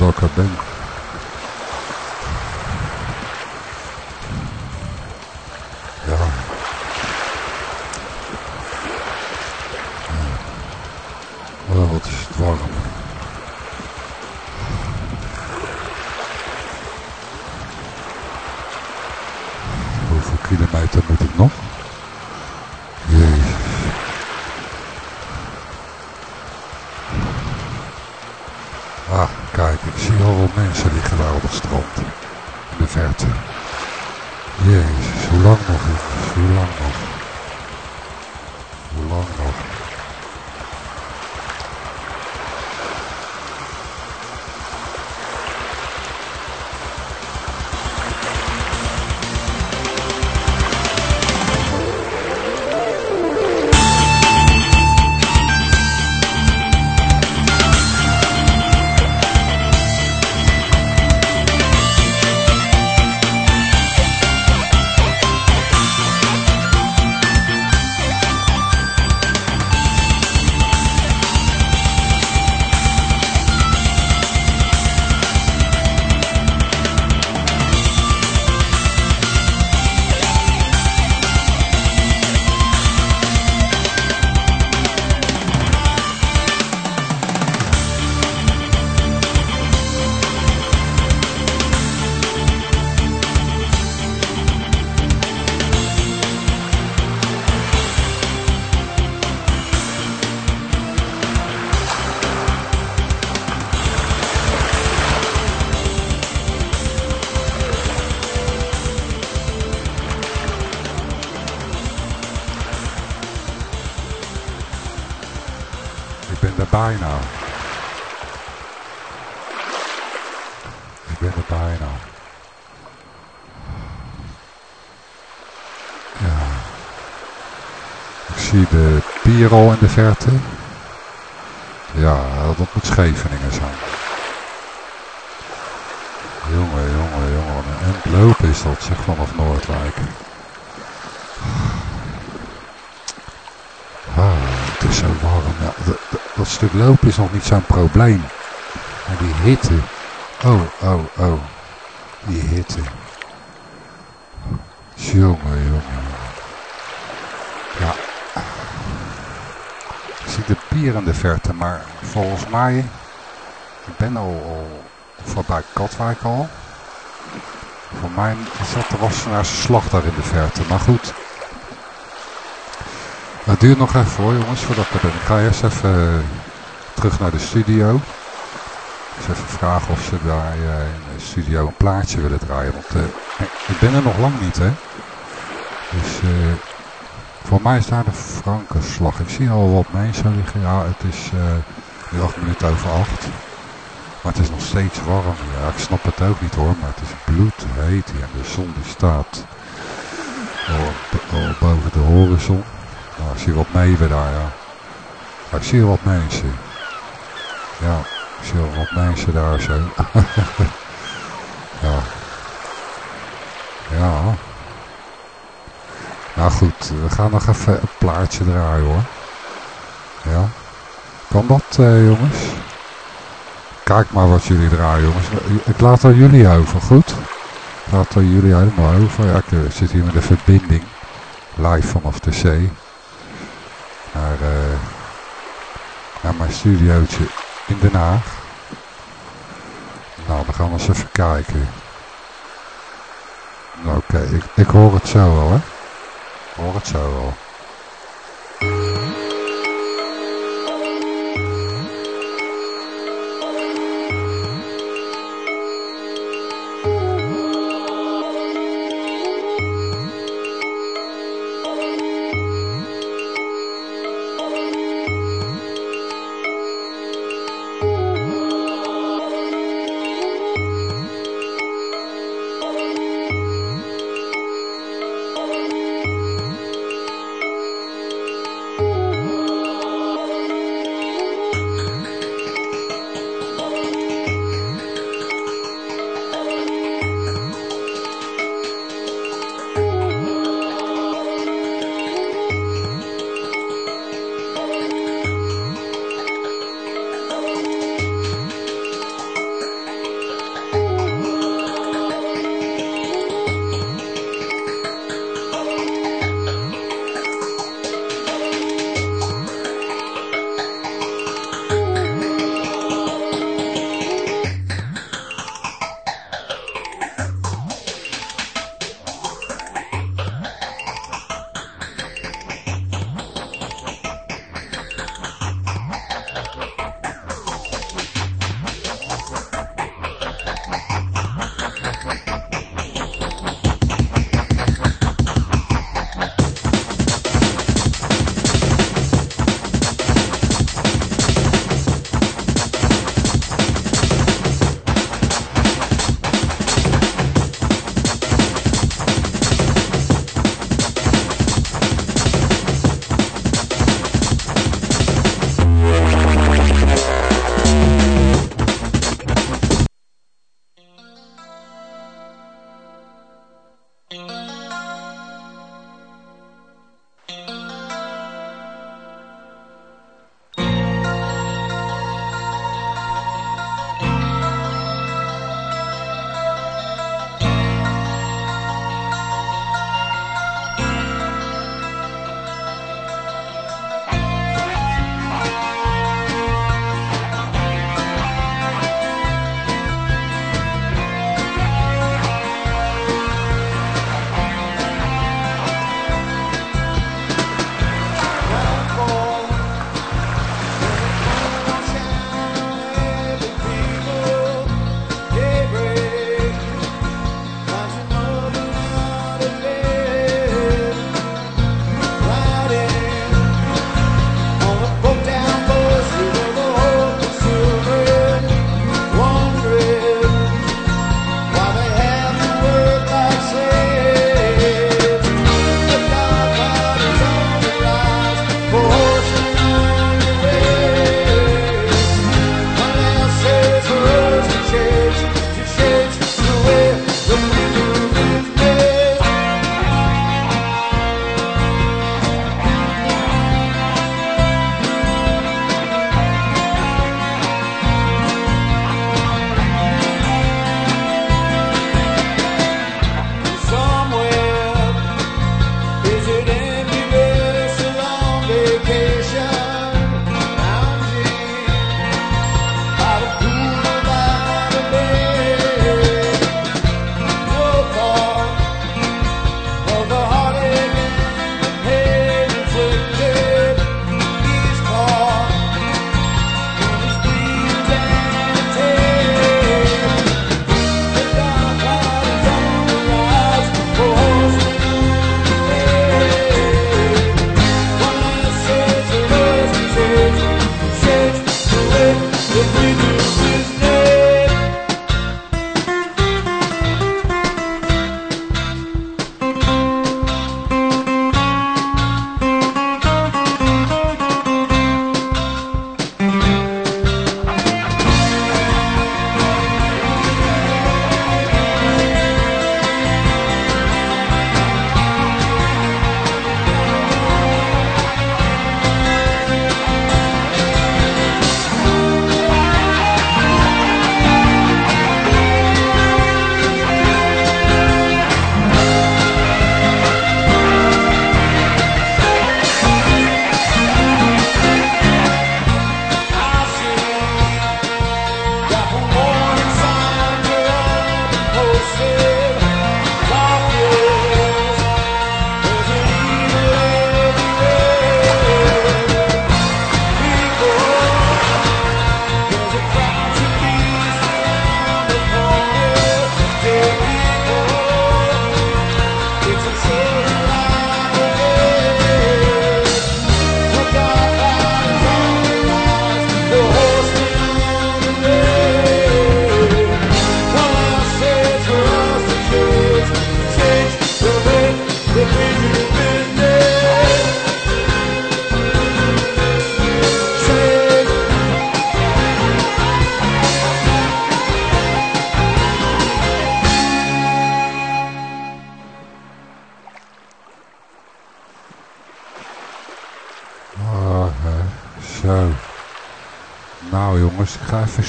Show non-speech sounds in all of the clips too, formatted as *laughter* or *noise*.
lopen nog de pier al in de verte. Ja, dat moet Scheveningen zijn. Jongen, jongen, jongen. Een endloop is dat, zeg, vanaf Noordwijk. Ah, het is zo warm. Ja, dat stuk lopen is nog niet zo'n probleem. Maar die hitte. Oh, oh, oh. Die hitte. Jongen, jongen. Ja. In de verte, maar volgens mij... Ik ben al, al voorbij Katwijk al. Voor mij dat de Wassenaarse slag daar in de verte. Maar goed, het duurt nog even hoor jongens, voordat ik er. Ik ga eerst even eh, terug naar de studio. Eens even vragen of ze daar eh, in de studio een plaatje willen draaien. Want eh, ik ben er nog lang niet hè. Dus voor mij is daar de Frankenslag. Ik zie al wat mensen liggen. Ja, het is eh, nu acht minuten over acht. Maar het is nog steeds warm. Ja, ik snap het ook niet hoor. Maar het is bloedheet hier. De zon die staat boven de horizon. Nou, ik zie wat meeuwen daar, ja. Ik zie wat mensen. Ja, ik zie wat mensen daar zo. *laughs* ja. Ja. Nou goed, we gaan nog even een plaatje draaien hoor. Ja. Kan dat eh, jongens? Kijk maar wat jullie draaien jongens. Ik laat er jullie over, goed? Ik laat er jullie helemaal over. Ja, ik eh, zit hier met een verbinding. Live vanaf de zee naar, eh, naar mijn studiootje in Den Haag. Nou, dan gaan we eens even kijken. Oké, ik, ik hoor het zo wel, hè. Ik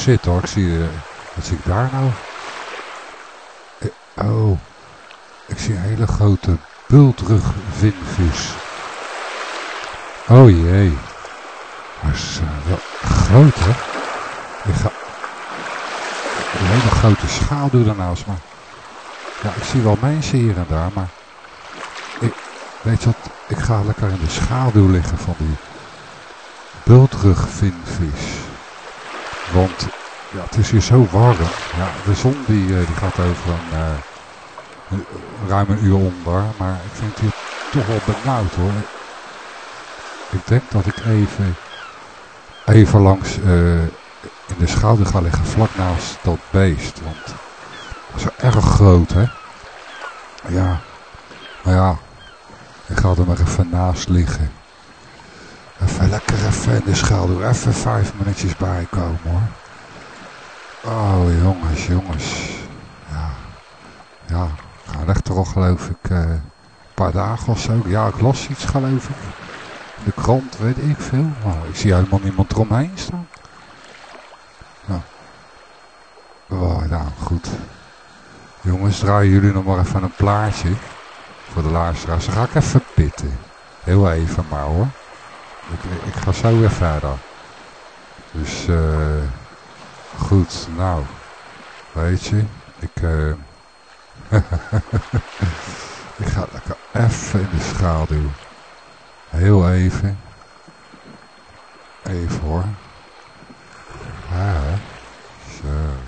zitten hoor. Ik zie, uh, wat zie ik daar nou? Eh, oh, ik zie een hele grote bultrugvinvis. Oh jee. Maar ze zijn wel groot hè. Ik ga... Een hele grote schaduw daarnaast, maar... Ja, ik zie wel mensen hier en daar, maar... Ik, weet je wat, ik ga lekker in de schaduw liggen van die bultrugvinvis. Want ja, het is hier zo warm. Ja, de zon die, eh, die gaat over een, uh, ruim een uur onder. Maar ik vind het hier toch wel benauwd hoor. Ik denk dat ik even, even langs uh, in de schouder ga liggen vlak naast dat beest. Want dat is erg groot hè. Ja, ja, ik ga er maar even naast liggen. Even lekker even in de schaduw, even vijf minuutjes bijkomen hoor. Oh jongens, jongens. Ja, ja, ga ligt toch geloof ik uh, een paar dagen of zo. Ja, ik las iets geloof ik. De krant, weet ik veel. Maar ik zie helemaal niemand eromheen staan. Nou. Oh, nou, goed. Jongens, draaien jullie nog maar even een plaatje. Voor de luisteraars. Dan ga ik even pitten. Heel even maar hoor. Ik, ik ga zo weer verder. Dus, eh... Goed, nou, weet je, ik, uh, *laughs* ik ga lekker even in de schaduw. Heel even. Even hoor. Ja, zo.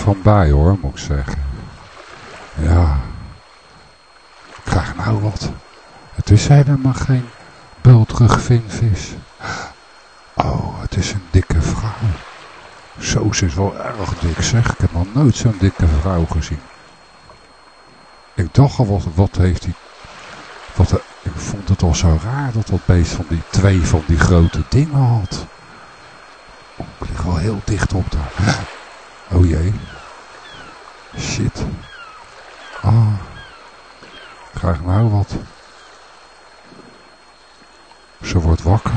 Van bij hoor, moet ik zeggen. Ja. Ik krijg nou wat. Het is helemaal geen bultrugvinvis. Oh, het is een dikke vrouw. Zo, is wel erg dik zeg. Ik heb nog nooit zo'n dikke vrouw gezien. Ik dacht al, wat, wat heeft die... Wat, ik vond het al zo raar dat dat beest van die twee van die grote dingen had. Oh, ik lig wel heel dicht op daar. Oh jee. Shit. Ah. Ik krijg nou wat. Ze wordt wakker.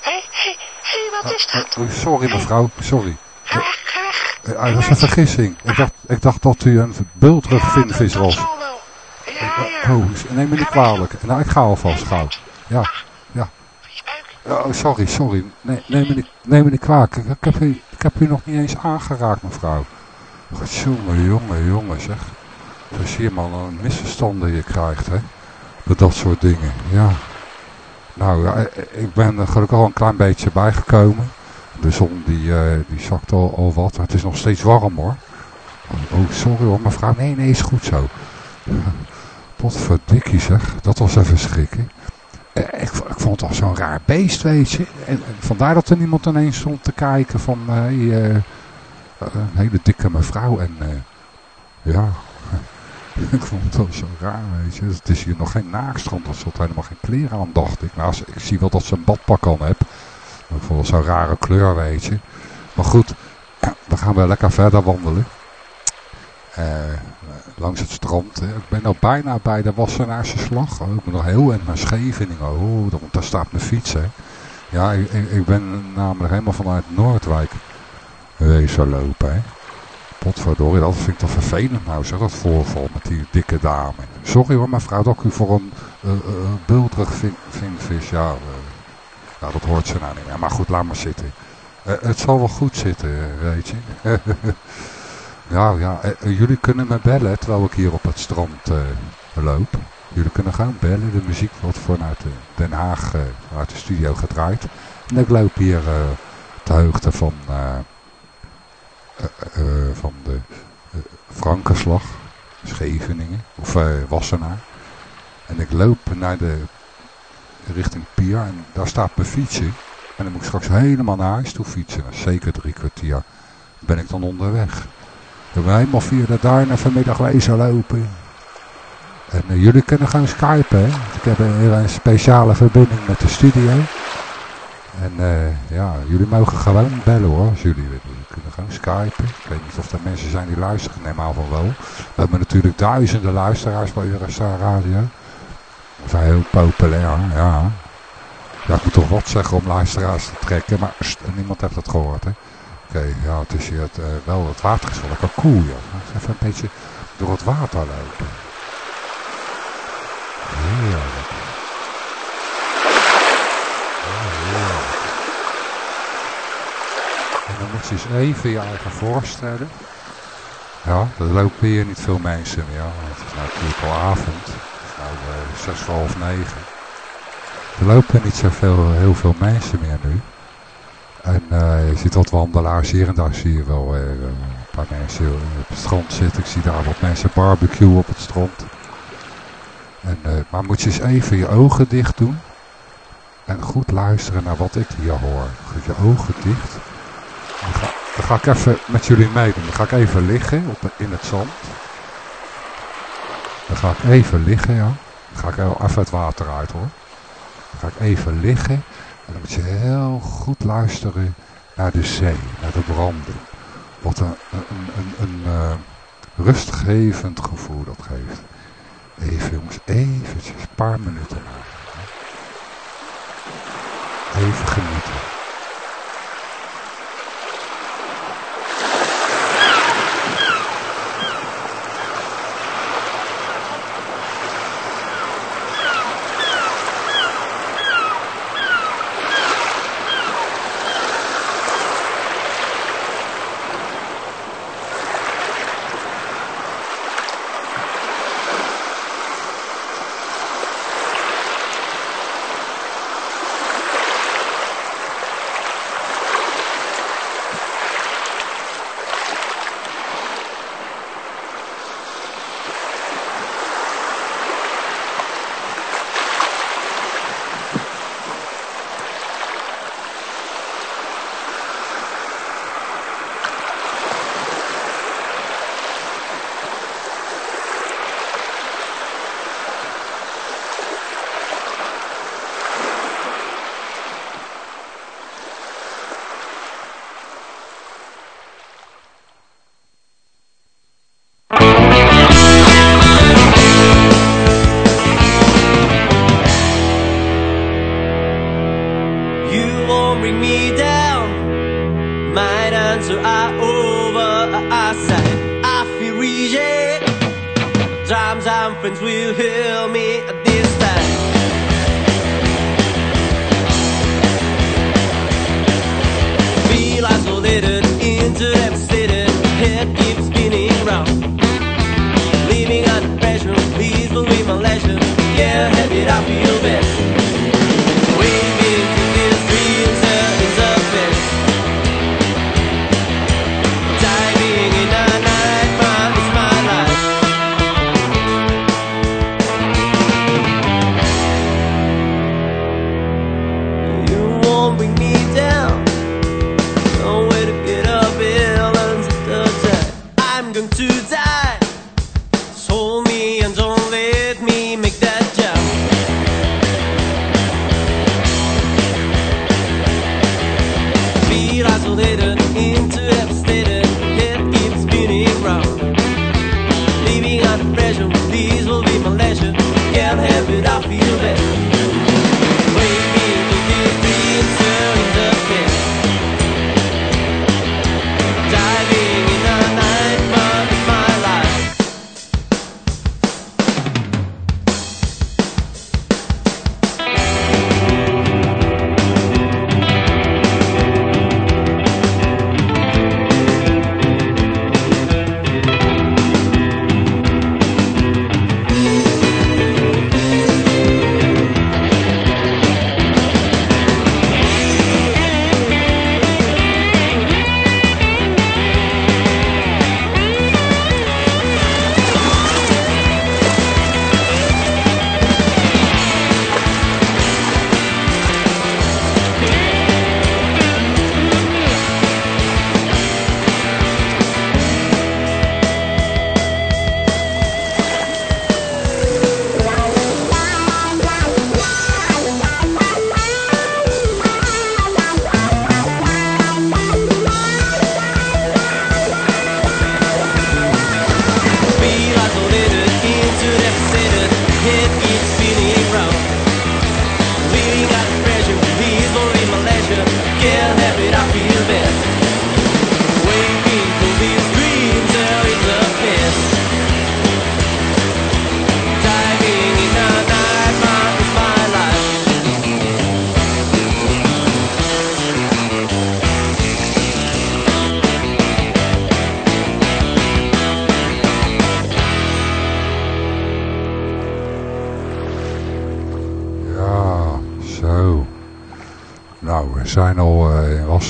Hé, hé, hé, wat is dat? Oh, sorry mevrouw, sorry. Eh, ah, dat is een vergissing. Ik dacht, ik dacht dat u een bultrugvinvis Ja, dat- was. dat. Oh, neem me niet kwalijk. Nou, ik ga alvast gauw. Ja, ja. Oh, sorry, sorry. Nee, neem, me niet, neem me niet kwalijk. Ik, heb u, ik heb u nog niet eens aangeraakt, mevrouw. Jongen, jongen, jongen, zeg. Zo zie je maar een misverstanden je krijgt, hè. Met dat soort dingen, ja. Nou, ja, ik ben er gelukkig al een klein beetje bijgekomen. De zon die, eh, die zakt al, al wat. Het is nog steeds warm, hoor. Oh, sorry hoor, mevrouw. Nee, nee, is goed zo. *laughs* Wat verdikkie zeg. Dat was even schrikken. Eh, Ik, ik vond het al zo'n raar beest, weet je. En, vandaar dat er niemand ineens stond te kijken van... eh, een hele dikke mevrouw. En ja... *laughs* ik vond het al zo raar, weet je. Het is hier nog geen naakstrand. Er zat helemaal geen kleren aan, dacht ik. Nou, ik zie wel dat ze een badpak aan heeft. Maar ik vond zo'n rare kleur, weet je. Maar goed, dan gaan we lekker verder wandelen. Eh, langs het strand. Ik ben nou bijna bij de Wassenaarse slag. Ik ben nog heel in mijn Scheveningen. Oh, daar staat mijn fiets. Ja, ik, ik, ben namelijk helemaal vanuit Noordwijk wezen lopen. Hè. Potverdorie, dat vind ik toch vervelend nou zeg, dat voorval met die dikke dame. Sorry hoor mevrouw dat ik u voor een uh, uh, ja, ja, dat hoort ze nou niet meer. Maar goed, laat maar zitten. Uh, het zal wel goed zitten, weet je. *laughs* Nou ja, uh, jullie kunnen me bellen terwijl ik hier op het strand loop. Jullie kunnen gewoon bellen. De muziek wordt vanuit Den Haag, vanuit de studio gedraaid. En ik loop hier de hoogte van, van de Frankenslag, Scheveningen, of Wassenaar. En ik loop naar de richting Pier en daar staat mijn fietsje. En dan moet ik straks helemaal naar huis toe fietsen. Zeker drie kwartier ben ik dan onderweg. We hebben helemaal via de Duinen vanmiddag wezen lopen. En uh, jullie kunnen gaan skypen, hè. Ik heb hier een speciale verbinding met de studio. En uh, ja, jullie mogen gewoon bellen hoor, als jullie willen. Kunnen gewoon skypen. Ik weet niet of er mensen zijn die luisteren, neem aan van wel. We hebben natuurlijk duizenden luisteraars bij Eurostar Radio. Zijn heel populair, ja. Ja, ik moet toch wat zeggen om luisteraars te trekken, maar niemand heeft het gehoord, hè. Oké, ja, het is hier het, uh, wel, het water is wel lekker koel. Even een beetje door het water lopen. Heerlijk. En dan moet je eens even je eigen voorstellen. Ja, er lopen hier niet veel mensen meer, het is nou natuurlijk al avond. Nou uh, zes half negen. Er lopen niet zoveel, heel veel mensen meer nu. En uh, je ziet wat wandelaars hier en daar zie je wel uh, een paar mensen op het strand zitten. Ik zie daar wat mensen barbecue op het strand. En, maar moet je eens even je ogen dicht doen. En goed luisteren naar wat ik hier hoor. Goed je ogen dicht. Dan ga, dan ga ik even met jullie meedoen. Dan ga ik even liggen op, in het zand. Dan ga ik even liggen, ja. Dan ga ik even het water uit hoor. Dan ga ik even liggen. En dan moet je heel goed luisteren naar de zee, naar de branden. Wat een, een, een, een uh, rustgevend gevoel dat geeft. Even jongens, eventjes, een paar minuten. Even genieten.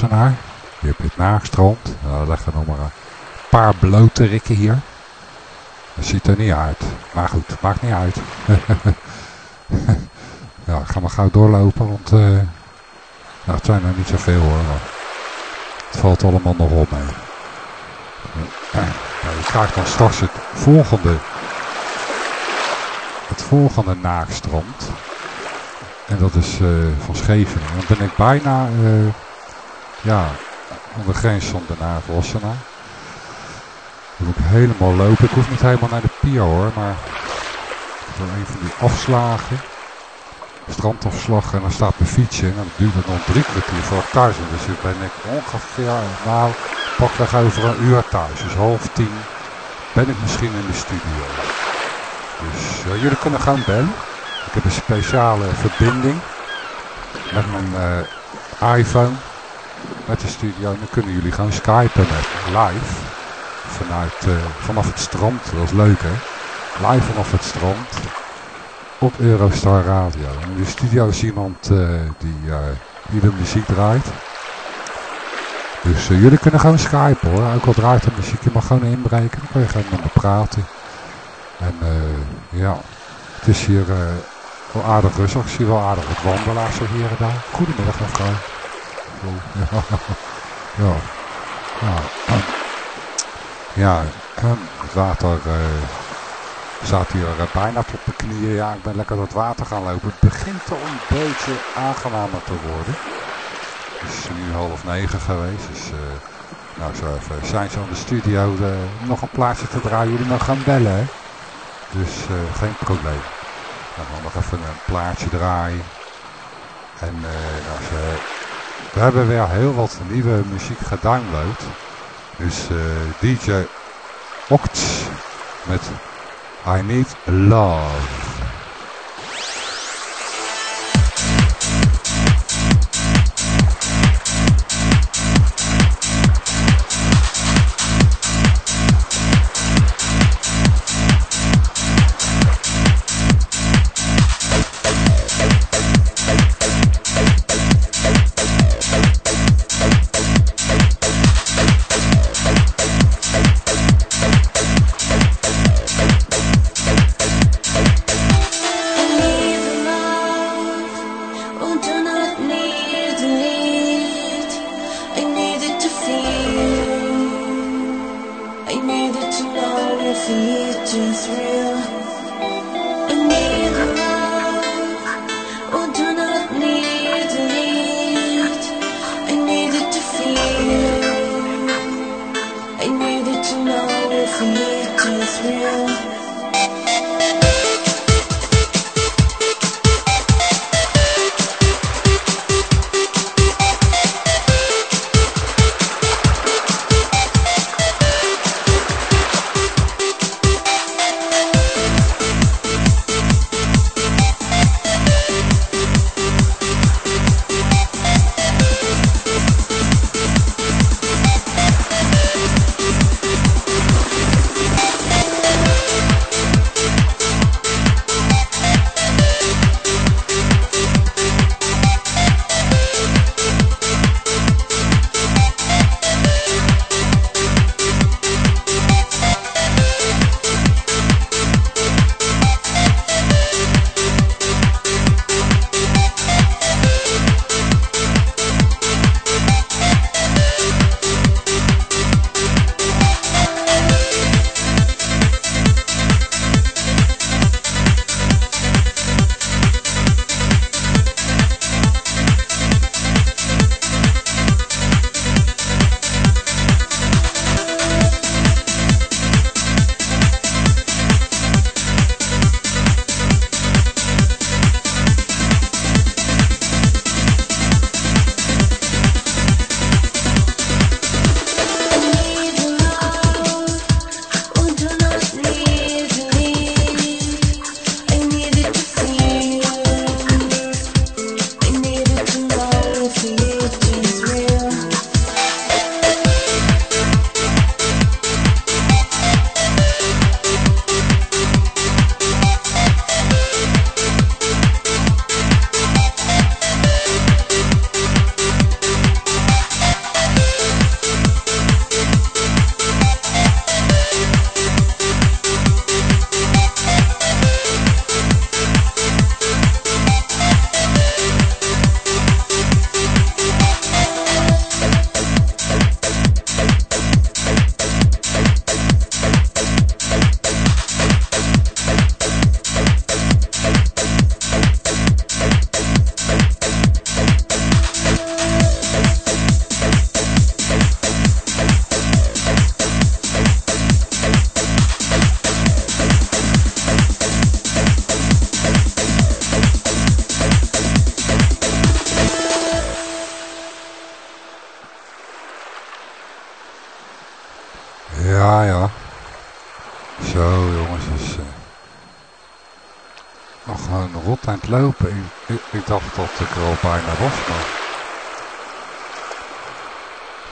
Wassenaar. Je het naagstrand. Nou, leggen nog maar een paar blote rikken hier. Dat ziet er niet uit. Maar goed, maakt niet uit. *laughs* ja, ik ga maar gauw doorlopen, want nou, het zijn er niet zoveel hoor. Het valt allemaal nog op mee. Ja, je krijgt dan straks het volgende, het volgende naakstrand. En dat is eh, van Scheveningen. Dan ben ik bijna eh, ja, grens van Den Haag Wassenaar. Dan moet ik helemaal lopen. Ik hoef niet helemaal naar de pier hoor, maar voor een van die afslagen. Strandafslag en dan staat mijn fietsje en dan duurt het nog drie kwartier voor ik thuis ben. Dus ben ik ongeveer, nou, pakweg over een uur thuis. Dus half tien ben ik misschien in de studio. Dus eh, jullie kunnen gaan bellen. Ik heb een speciale verbinding met mijn eh, iPhone met de studio. En dan kunnen jullie gewoon skypen met live vanuit, eh, vanaf het strand. Dat is leuk hè. Live vanaf het strand op Eurostar Radio. En in de studio is iemand eh, die, die de muziek draait. Dus jullie kunnen gewoon skypen hoor. Ook al draait de muziek, je mag gewoon inbreken. Dan kun je gewoon met me praten. En ja, het is hier wel aardig rustig. Ik zie wel aardig wat wandelaars hier en daar. Goedemiddag mevrouw. *laughs* Ja, ja. Ja, ja ehm, het water eh, staat hier eh, bijna tot de knieën. Ja, ik ben lekker het water gaan lopen. Het begint al een beetje aangenamer te worden. Het is nu half negen geweest. Dus eh, nou, zo even zijn ze aan de studio nog een plaatsje te draaien. Jullie nog gaan bellen, hè? Dus geen probleem. Dan gaan we nog even een plaatje draaien. En als, eh, We hebben weer heel wat nieuwe muziek gedownload. Dus uh, DJ Oct met I Need Love.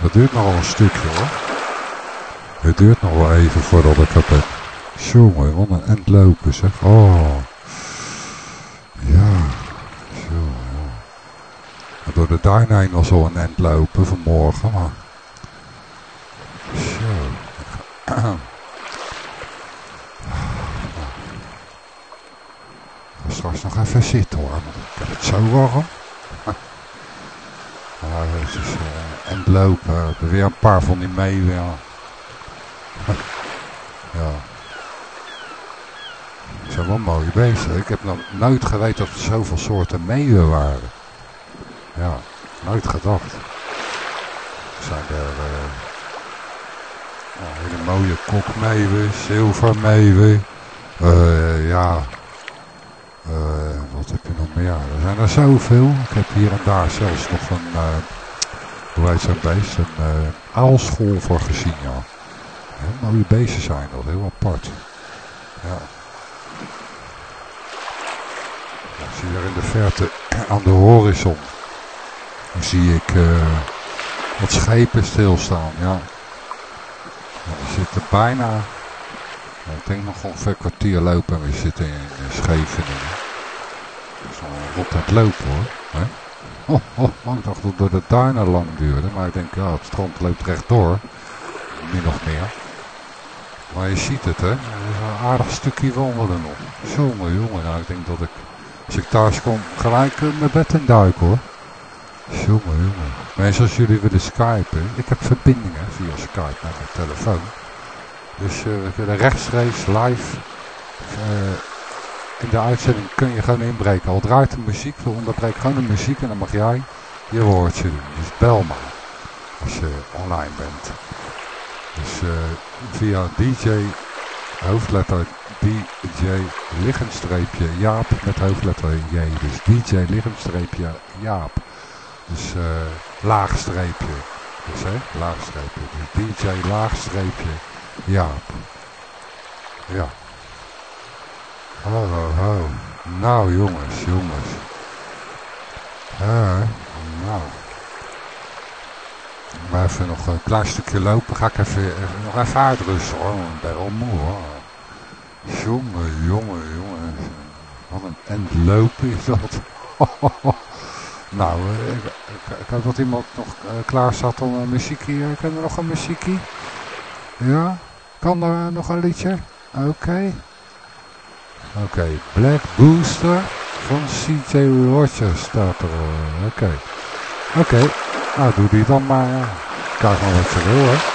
Het duurt nog wel een stukje hoor. Het duurt nog wel even voordat ik het heb. Jongen, wat een end lopen zeg. Oh. Ja. Zo. Door de tuin heen was al een end lopen vanmorgen, maar... Zo. *clears throat* Ik ga straks nog even zitten hoor, ik heb het zo warm. *laughs* Ja, het is uh, en lopen. weer een paar van die mee. Ja. *laughs* ja. Ze zijn wel mooi bezig. Ik heb nog nooit geweten dat er zoveel soorten meeuwen waren. Ja, nooit gedacht. Er zijn er uh, hele mooie kokmeeuwen, zilvermeeuwen. Uh, ja, uh, wat heb je nog meer? Er zijn er zoveel. Ik heb hier en daar zelfs nog een, uh, hoe heet zo'n beest? Een uh, voor gezien, ja. Heel mooie beesten zijn dat, heel apart. Ja. Dan zie in de verte *clears throat* aan de horizon. Zie ik wat schepen stilstaan, ja. we zitten bijna, ik denk nog ongeveer een kwartier lopen en we zitten in Scheveningen. Dat is al rot het lopen hoor. Oh, oh, oh, ik dacht dat het door de duinen lang duurde, maar ik denk ja, het strand loopt rechtdoor. Min of meer. Maar je ziet het, hè. Er is een aardig stukje wandelen nog. Jongen, jongen. Nou, ik denk dat ik, als ik thuis kom, gelijk uh, mijn bed in duik, hoor. Jongen, jongen. Mensen, als jullie willen skypen. Ik heb verbindingen via Skype met mijn telefoon. Dus uh, we kunnen rechtstreeks, live... Uh, in de uitzending kun je gewoon inbreken. Al draait de muziek, we onderbreken gewoon de muziek en dan mag jij je woordje doen. Dus bel maar als je online bent. Dus uh, via DJ hoofdletter DJ liggenstreepje Jaap met hoofdletter J. Dus DJ liggenstreepje Jaap. Dus uh, laagstreepje. Dus hè, laagstreepje. Dus DJ laagstreepje Jaap. Ja. Ho, ho, ho. Nou jongens, jongens. Uh, nou. Maar even nog een klein stukje lopen. Ga ik even, nog even uitrusten hoor. Ik moe. Jongen, jongen, jongen. Wat een end lopen is dat. *laughs* nou, ik, ik, ik, hoop dat iemand nog uh, klaar zat om een muziekje. Kan er nog een muziekje? Ja? Kan er nog een liedje? Oké. Oké. Black Booster van CJ Rogers staat er. Oké. Okay. Oké. Okay. Nou, doe die dan maar. Kijk maar wat ze wil. Hè,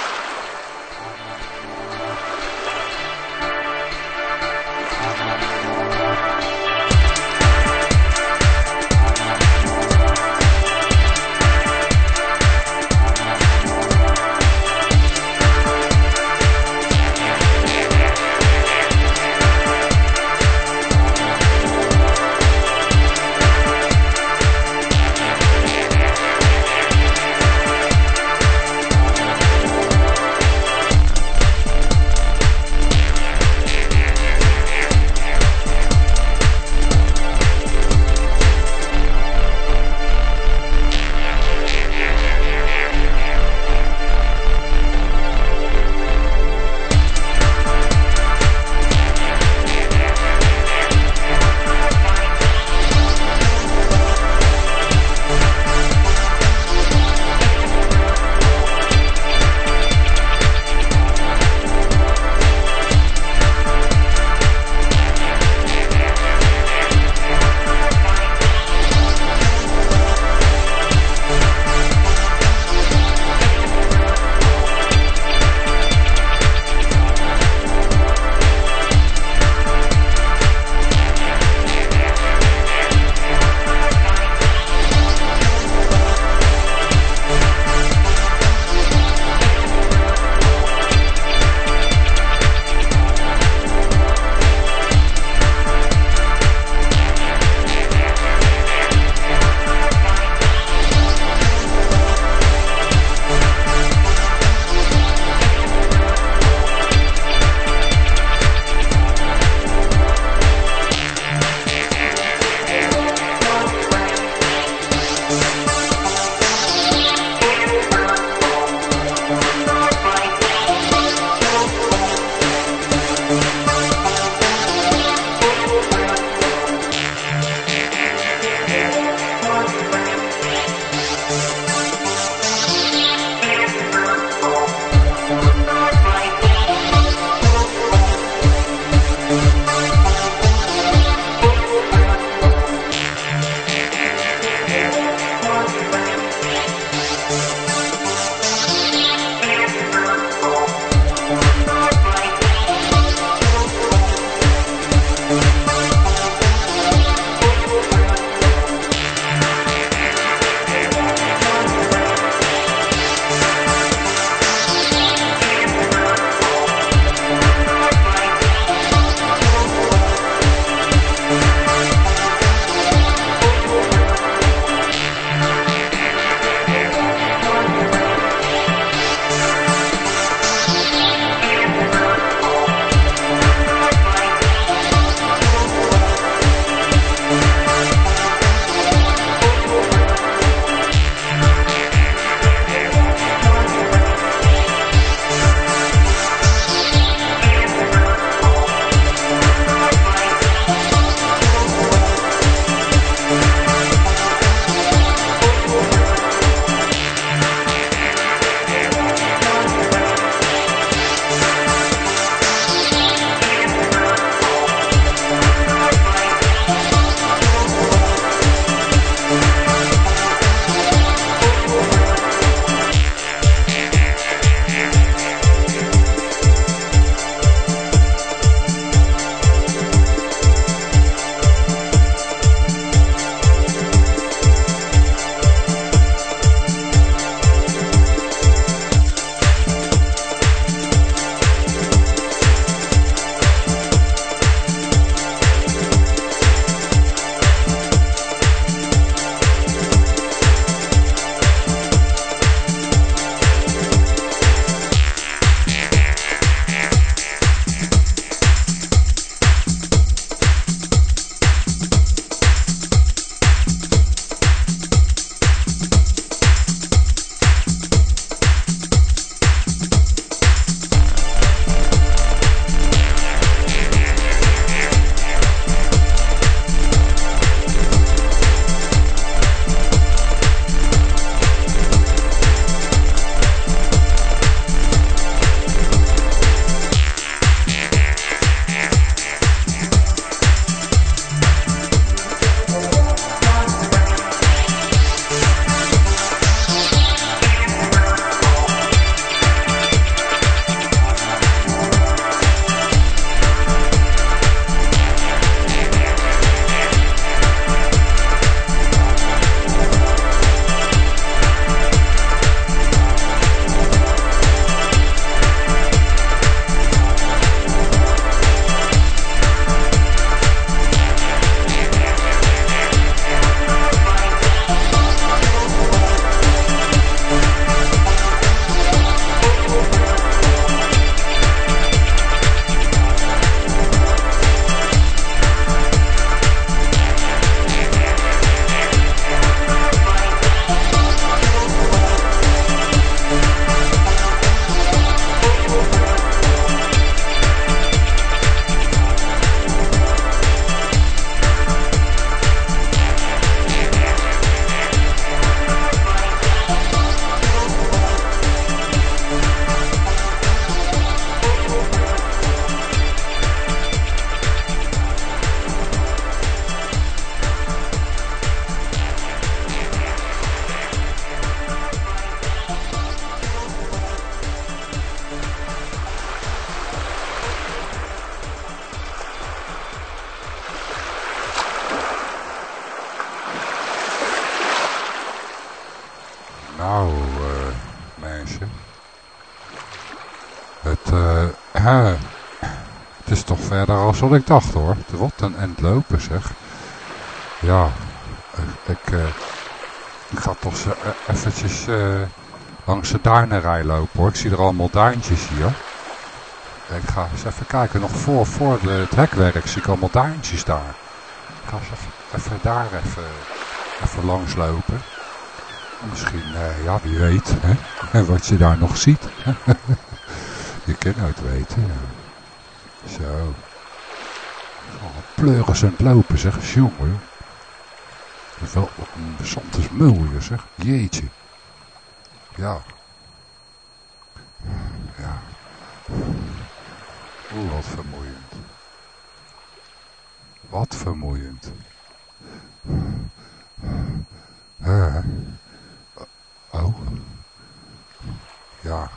als wat ik dacht hoor. Het wordt een eind lopen zeg. Ja, ik, ik, eh, ik ga toch zo, eh, eventjes eh, langs de duinenrij lopen hoor. Ik zie er allemaal duintjes hier. Ik ga eens even kijken. Nog voor, voor de, het hekwerk zie ik allemaal duintjes daar. Ik ga eens even, even daar even, even langs lopen. Misschien, eh, ja wie weet, hè? *laughs* Wat je daar nog ziet. *laughs* je kan nooit weten, ja. Zo. Oh, aan het lopen, zeg. Jongen. Dat is wel een bezontes mul zeg. Jeetje. Ja. Ja. Oeh, wat vermoeiend. Wat vermoeiend. Hè? Oh. Ja.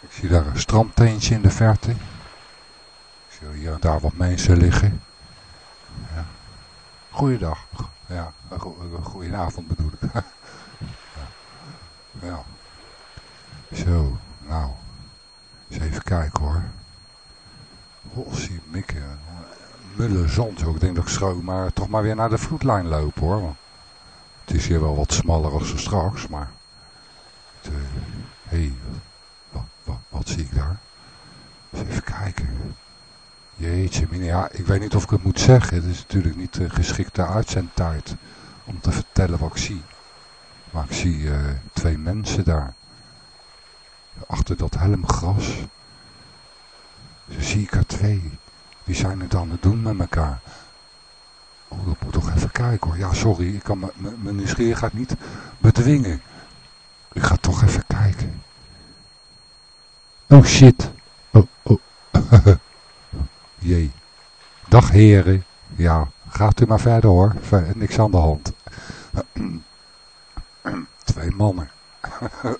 Ik zie daar een strandteentje in de verte. Zie hier en daar wat mensen liggen. Ja. Goeiedag. Ja, go- goedenavond bedoel ik. *laughs* ja. ja. Zo, nou. Eens even kijken hoor. Je mikken. Mulle zand ook. Ik denk dat ik schroom, maar toch maar weer naar de vloedlijn loop hoor. Want het is hier wel wat smaller als zo straks, maar... Hé, hey, wat, wat, wat zie ik daar? Eens even kijken. Jeetje, ja, ik weet niet of ik het moet zeggen. Het is natuurlijk niet de geschikte uitzendtijd om te vertellen wat ik zie. Maar ik zie eh, twee mensen daar. Achter dat helmgras. Zo zie ik er twee. Die zijn het aan het doen met elkaar. Oh, dat moet toch even kijken hoor. Ja, sorry, ik kan mijn nieuwsgierigheid niet bedwingen. Ik ga toch even kijken. Oh shit. Oh, oh. *laughs* Jee. Dag heren. Ja, gaat u maar verder hoor. Niks aan de hand. *clears throat* Twee mannen. *laughs*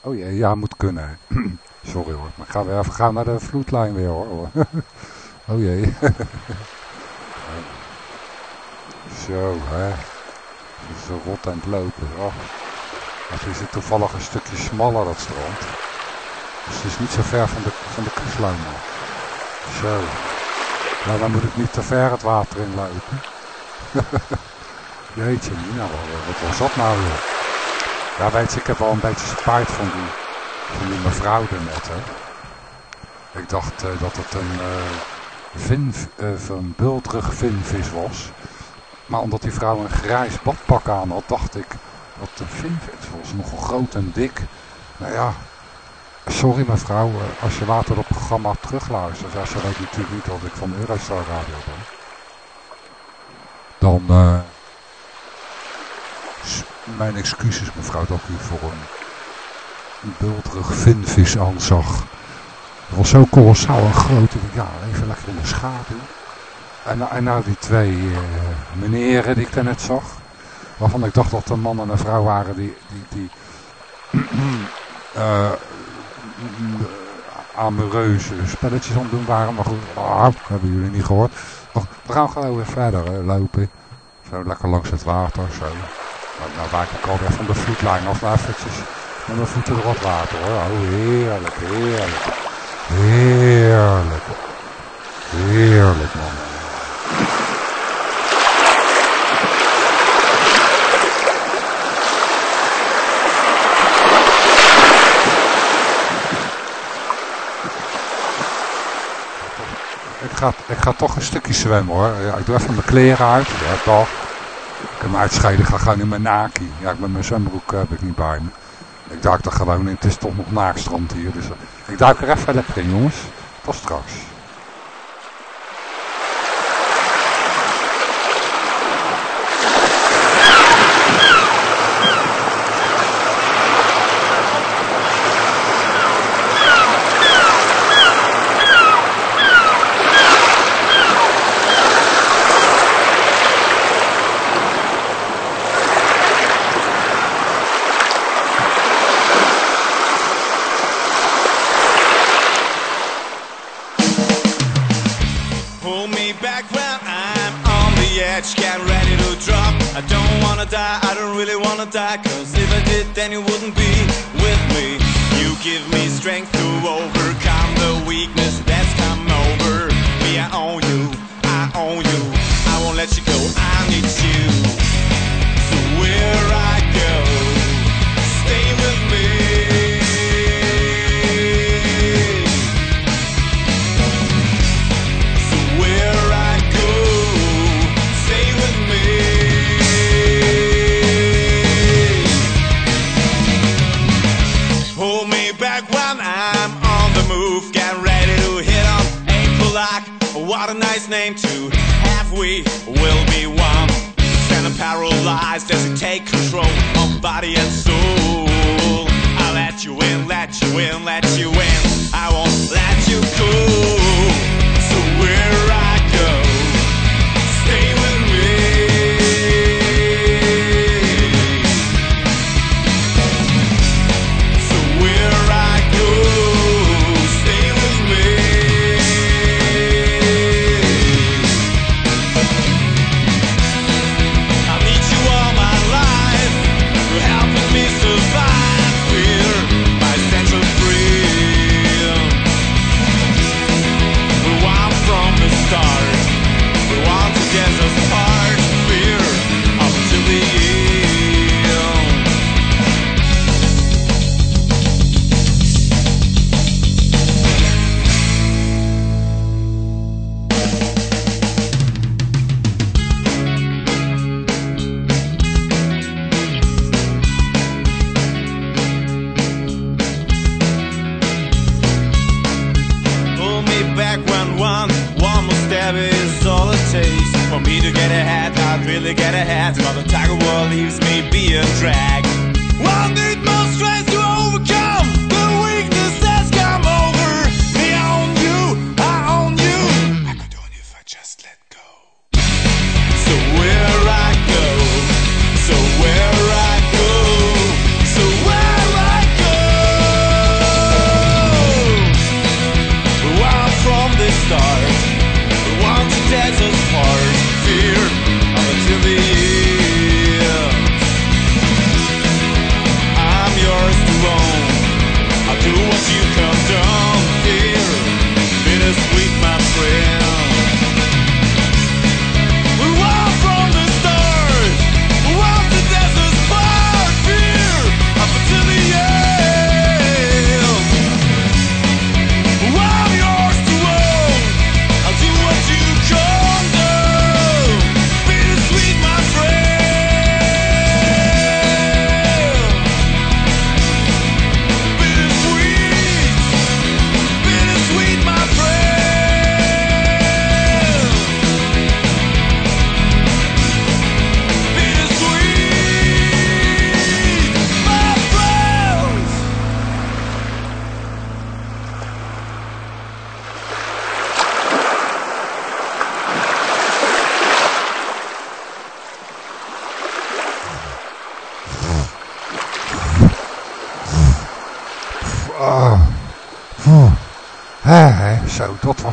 oh jee, ja, moet kunnen. *clears throat* Sorry hoor, maar gaan we even gaan naar de vloedlijn weer hoor. *laughs* oh jee. *laughs* Zo, hè. Zo rot aan het lopen. Oh. Is het toevallig een stukje smaller, dat strand. Dus het is niet zo ver van de, van de kustlijn. Zo. Nou, dan moet ik niet te ver het water in lopen. *laughs* Jeetje, Nina, wat, was dat nou weer? Ja, weet je, ik heb wel een beetje spijt van die, van die mevrouw daarnet, hè. Ik dacht eh, dat het een eh vin, eh, een bultrige vinvis was. Maar omdat die vrouw een grijs badpak aan had, dacht ik dat de vinvis was. Nogal groot en dik. Nou ja, sorry mevrouw, eh, als je later het programma terugluistert. Ja, ze weet natuurlijk niet dat ik van Eurostar Radio ben. Dan, eh, mijn excuses mevrouw dat u voor een, bulterig vinvis aanzag. Het was zo kolossaal en groot. Ja, even lekker in de schaduw. En, en nou die twee eh, meneren die ik daarnet zag. Waarvan ik dacht dat een man en een vrouw waren die, die, die *clears throat* amoureuze spelletjes aan doen waren. Maar goed, ah, dat hebben jullie niet gehoord. We gaan gewoon weer verder eh, lopen. Zo lekker langs het water. Zo. Nou, nou wijk ik alweer van de vloedlijn af. Maar eventjes met mijn voeten erop water hoor. Oh, heerlijk, heerlijk. Heerlijk. Heerlijk man. Ik ik ga toch een stukje zwemmen hoor. Ja, ik doe even mijn kleren uit. Ja, toch. Ik kan me uitscheiden. Ik ga gewoon in mijn naki. Ja, ik met mijn zwembroek eh, heb ik niet bij me. Ik duik er gewoon in. Het is toch nog naakstrand hier. Dus eh, ik duik er even lekker in jongens. Tot straks.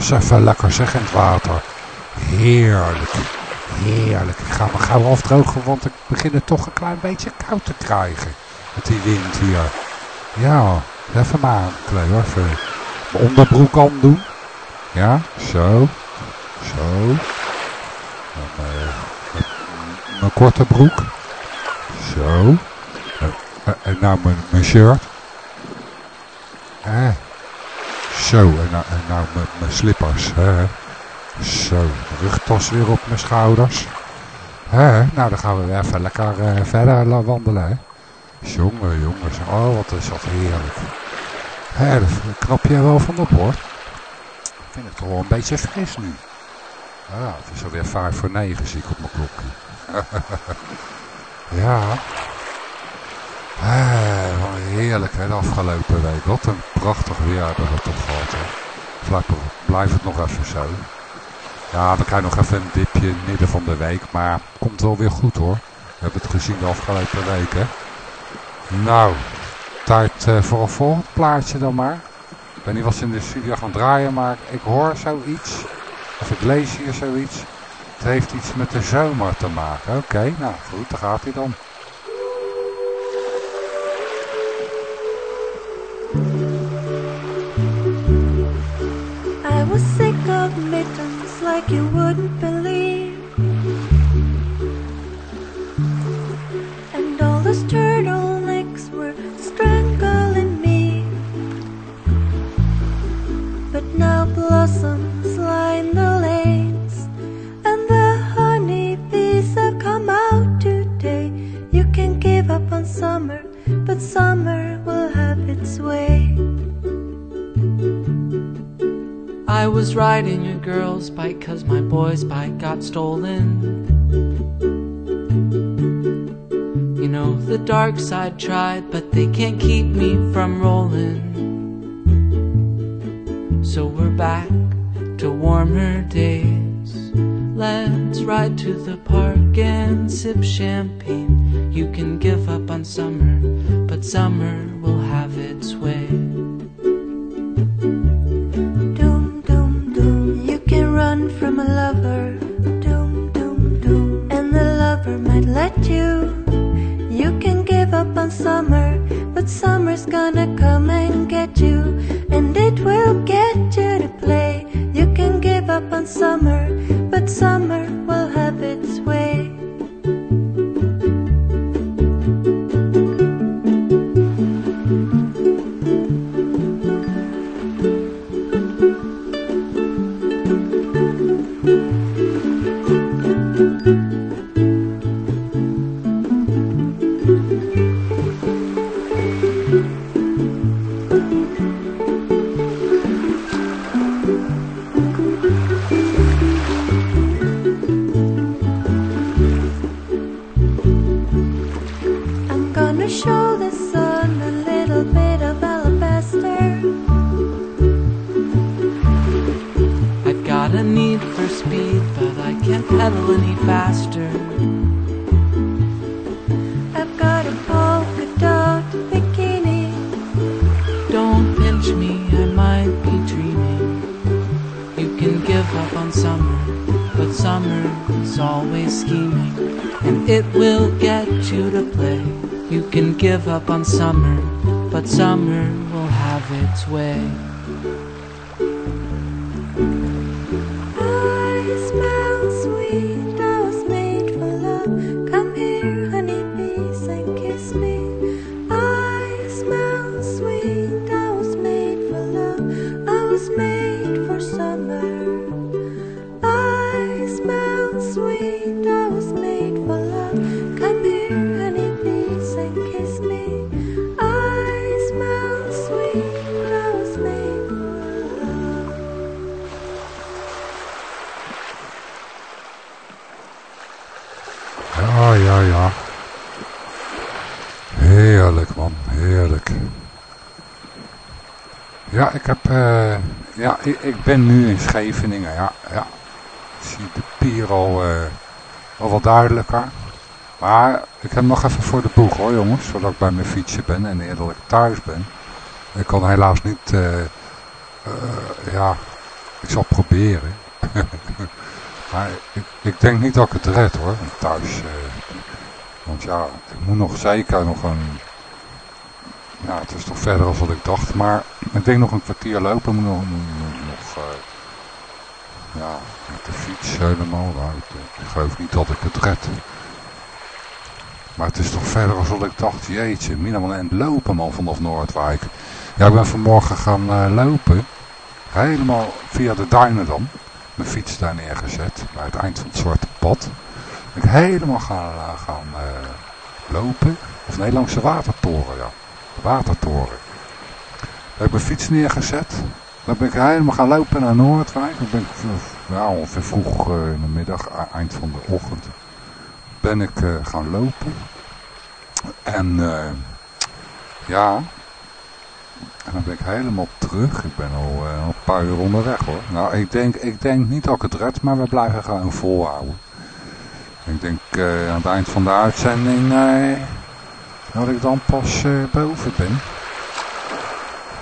Was even lekker zeg in het water. Heerlijk. Heerlijk. Ik ga me gauw afdrogen, want ik begin het toch een klein beetje koud te krijgen. Met die wind hier. Ja, even maar aankleden hoor. Even mijn onderbroek aan doen. Ja, zo. Zo. Dan, eh, mijn- korte broek. Zo. En, en nou mijn, shirt. Hè. Zo, en nou, en nou mijn, mijn Hè. Zo, rugtas weer op mijn schouders. Hè, nou dan gaan we weer even lekker eh, verder wandelen. Jongen, jongens, oh wat is dat heerlijk. Hè, daar knap je wel van op hoor. Ik vind het toch wel een beetje fris nu. Ja, het is alweer vijf voor negen zie ik op mijn klokje. *laughs* ja. Heerlijk hè, de afgelopen week. Wat een prachtig weer hebben we toch gehad. Hè. Blijf, blijf het nog even zo. Ja, we krijgen nog even een dipje midden van de week. Maar komt wel weer goed hoor. We hebben het gezien de afgelopen week hè. Nou, tijd eh, voor een volgend plaatje dan maar. Ik weet niet wat in de studio gaan draaien, maar ik hoor zoiets. Of ik lees hier zoiets. Het heeft iets met de zomer te maken. Oké, nou goed, daar gaat hij dan. Couldn't believe. And all those turtlenecks were strangling me. But now blossoms line the lanes, and the honeybees have come out today. You can give up on summer, but summer will have its way. I was riding your girl's bike cause my boy's bike got stolen. You know, the dark side tried, but they can't keep me from rolling. So we're back to warmer days. Let's ride to the park and sip champagne. You can give up on summer, but summer will have its way. Lover. Doom, doom, doom, and the lover might let you. You can give up on summer, but summer's gonna come and get you. And it will get you to play. You can give up on summer, but summer will have its way. Ben nu in Scheveningen, ja. ja. Ik zie de pier al, eh, al wat duidelijker. Maar ik heb nog even voor de boeg, hoor, jongens. Zodat ik bij mijn fietsje ben en eer dat ik thuis ben. Ik kan helaas niet... eh, eh, ja, ik zal proberen. *laughs* Maar ik, ik denk niet dat ik het red hoor, thuis. want ja, ik moet nog zeker nog een... Ja, het is toch verder dan wat ik dacht. Maar ik denk nog een kwartier lopen. Nog, eh, ja, met de fiets helemaal. Nou, ik, geloof niet dat ik het red. Maar het is toch verder wat ik dacht. Jeetje, minimaal een lopen man vanaf Noordwijk. Ja, ik ben vanmorgen gaan eh, lopen. Helemaal via de duinen dan mijn fiets daar neergezet, bij het eind van het Zwarte Pad. Ik helemaal gaan, eh, gaan eh, lopen. Of nee, langs de watertoren, ja. Watertoren. Daar heb ik mijn fiets neergezet. Dan ben ik helemaal gaan lopen naar Noordwijk. Dan ben ik ja, ongeveer vroeg eh, in de middag, e- eind van de ochtend, ben ik eh, gaan lopen. En eh, ja, en dan ben ik helemaal terug. Ik ben al een paar uur onderweg hoor. Nou, ik denk, ik denk niet dat ik het red, maar we blijven gewoon volhouden. Ik denk aan het eind van de uitzending dat ik dan pas boven ben.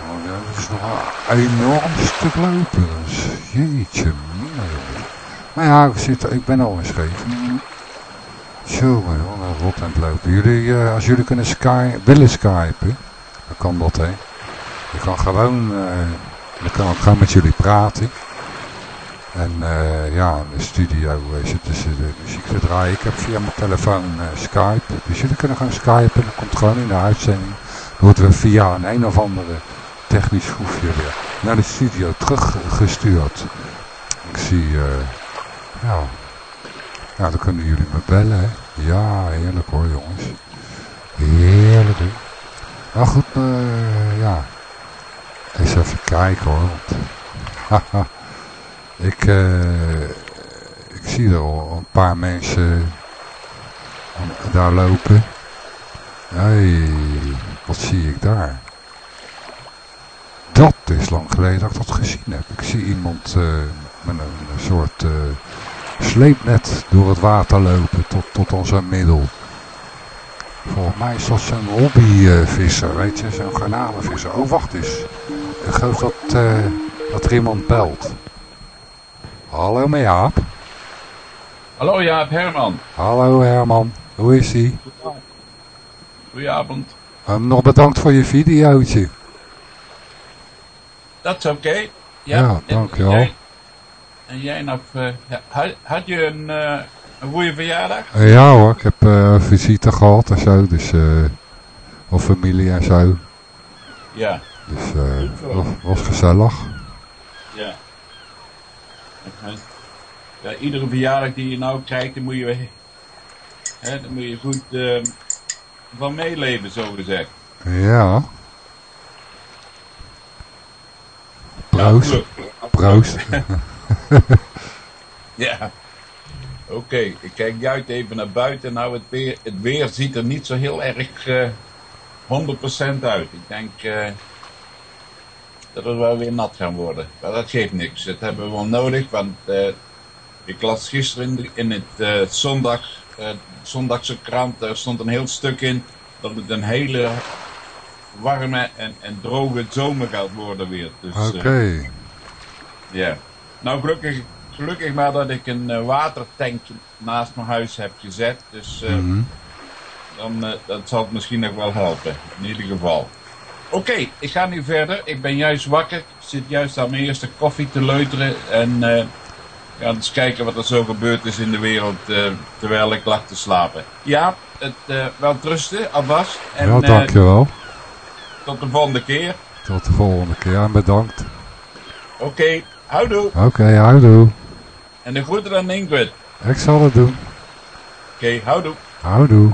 Oh, dat is nog een enorm stuk lopen. Dus, jeetje. Maar ja, ik, zit, ik ben al in Scheveningen. Zo, joh, nou, rot het lopen. Jullie, eh, als jullie kunnen sky, willen skypen, dan kan dat, hè. Je kan gewoon, eh, dan kan ik gewoon met jullie praten. En eh, ja, in de studio zitten ze de muziek te draaien. Ik heb via mijn telefoon Skype. Dus jullie kunnen gaan skypen. Dat komt gewoon in de uitzending. Dan worden we via een een of andere technisch schroefje weer naar de studio teruggestuurd. Zie, ja, ja, dan kunnen jullie me bellen. Hè. Ja, heerlijk hoor jongens. Heerlijk hè. Nou goed, ja. Eens even kijken hoor. Haha. *laughs* Ik, uh, ik zie er al een paar mensen daar lopen. Hey, wat zie ik daar? Dat is lang geleden dat ik dat gezien heb. Ik zie iemand uh, met een, een soort uh, sleepnet door het water lopen tot, tot aan zijn middel. Volgens mij is dat zo'n hobbyvisser, weet je, zo'n garnalenvisser. Oh, wacht eens. Ik geloof dat, dat er iemand belt. Hallo met Jaap. Hallo Jaap, Herman. Hallo Herman, hoe is ie? Goedenavond. Um, nog bedankt voor je videootje. Dat is oké. Okay. Ja, ja dankjewel. En jij, nog, uh, had, je een, uh, een goede verjaardag? Uh, ja hoor, ik heb visite gehad en zo, dus, of familie en zo. Ja. Dus was, was gezellig. Ja. Ja, iedere verjaardag die je nou krijgt, dan moet je, hè, dan moet je goed uh, van meeleven, zo gezegd. Ja. Proost. Ja, Proost. *laughs* *laughs* ja. Oké, okay. ik kijk uit even naar buiten. Nou, het weer, het weer ziet er niet zo heel erg uh, 100% uit. Ik denk uh, dat het wel weer nat gaan worden. Maar dat geeft niks. Dat hebben we wel nodig, want uh, ik las gisteren in, de, in het zondag, zondagse krant, daar stond een heel stuk in dat het een hele warme en, en droge zomer gaat worden weer. Dus, Oké. Okay. Ja. Yeah. Nou, gelukkig, gelukkig maar dat ik een watertank naast mijn huis heb gezet. Dus mm -hmm. dan, dat zal het misschien nog wel helpen. In ieder geval. Oké, okay, ik ga nu verder. Ik ben juist wakker. Ik zit juist aan mijn eerste koffie te leuteren. En uh, ga eens kijken wat er zo gebeurd is in de wereld terwijl ik lag te slapen. Ja, het, wel trusten, alvast. En, ja, dankjewel. tot de volgende keer. Tot de volgende keer en bedankt. Oké, okay, houdoe. Oké, okay, houdoe. En de groeten aan Ingrid. Ik zal het doen. Oké, okay, houdoe. Houdoe.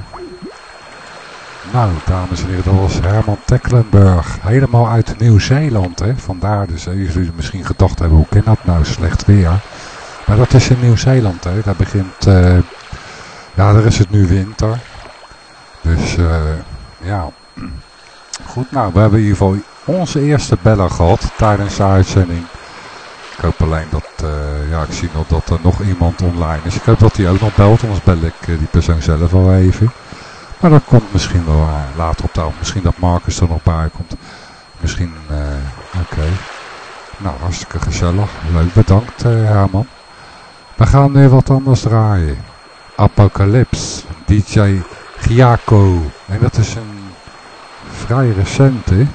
Nou, dames en heren, dat was Herman Tecklenburg. Helemaal uit Nieuw-Zeeland, hè. Vandaar dus, hè, jullie misschien gedacht hebben, hoe kan dat nou, slecht weer. Maar dat is in Nieuw-Zeeland, hè. Daar begint, uh, ja, daar is het nu winter. Dus, uh, ja. Goed, nou, we hebben in ieder geval onze eerste beller gehad tijdens de uitzending. Ik hoop alleen dat, uh, ja, ik zie nog dat er nog iemand online is. Ik hoop dat hij ook nog belt, anders bel ik die persoon zelf wel even. Maar dat komt misschien wel uh, later op avond. Misschien dat Marcus er nog bij komt. Misschien, oké. Nou, hartstikke gezellig. Leuk, bedankt Herman. We gaan nu wat anders draaien. Apocalypse, DJ Giaco. En dat is een vrij recente,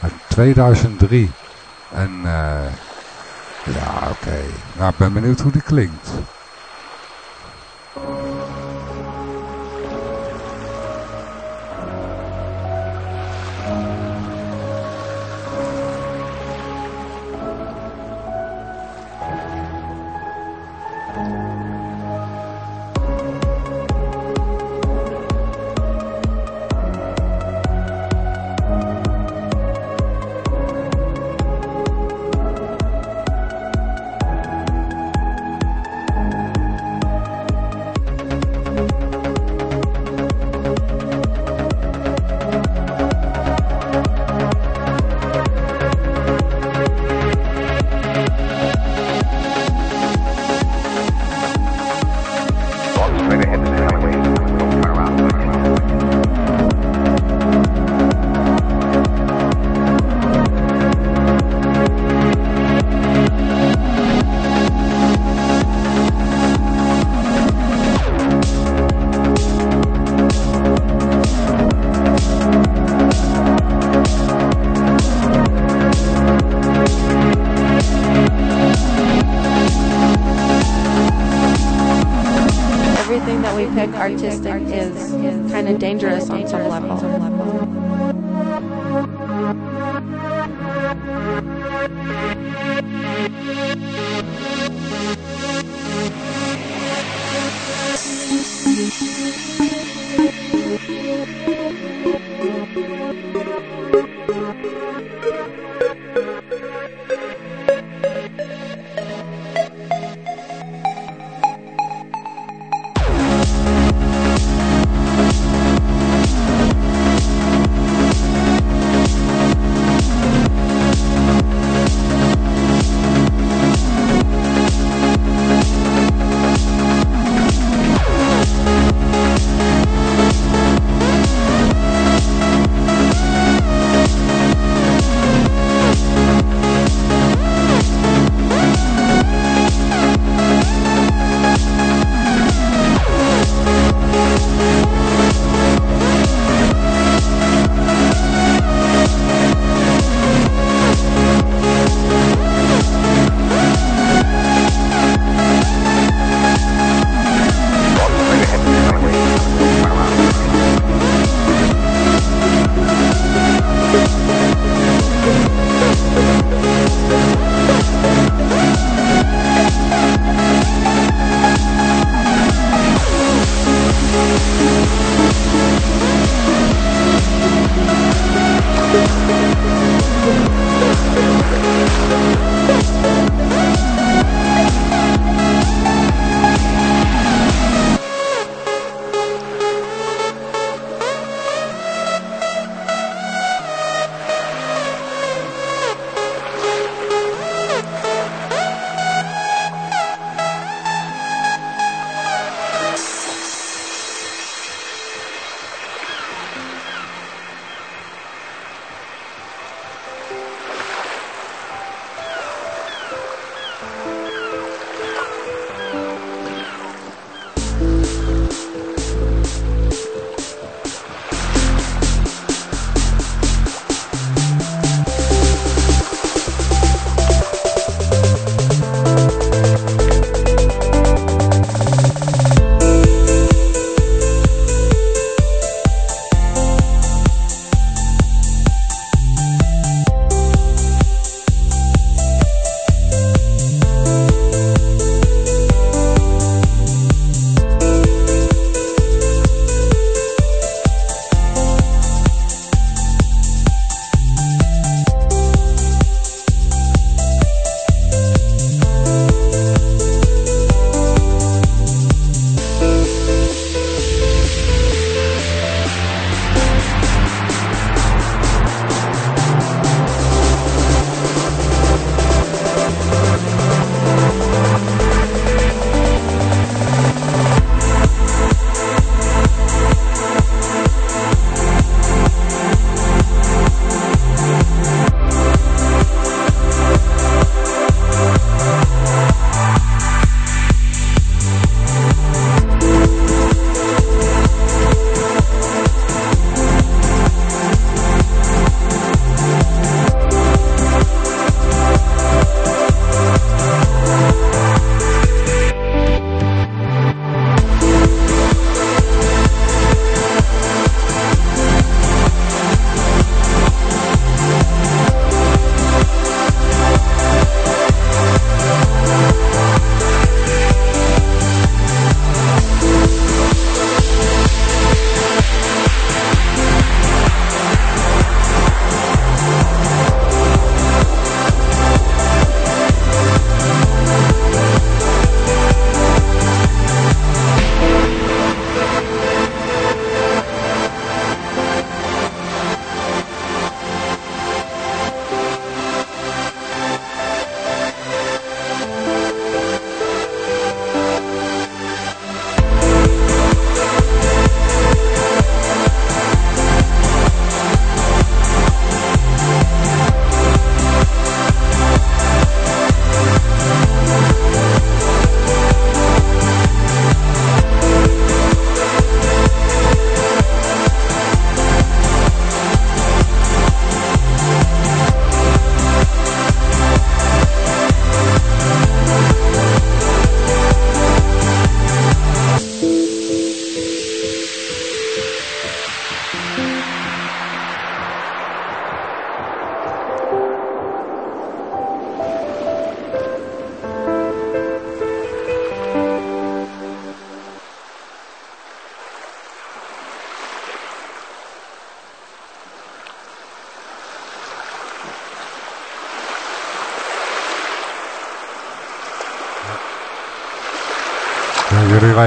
uit 2003. En ja, oké. Nou, ik ben benieuwd hoe die klinkt.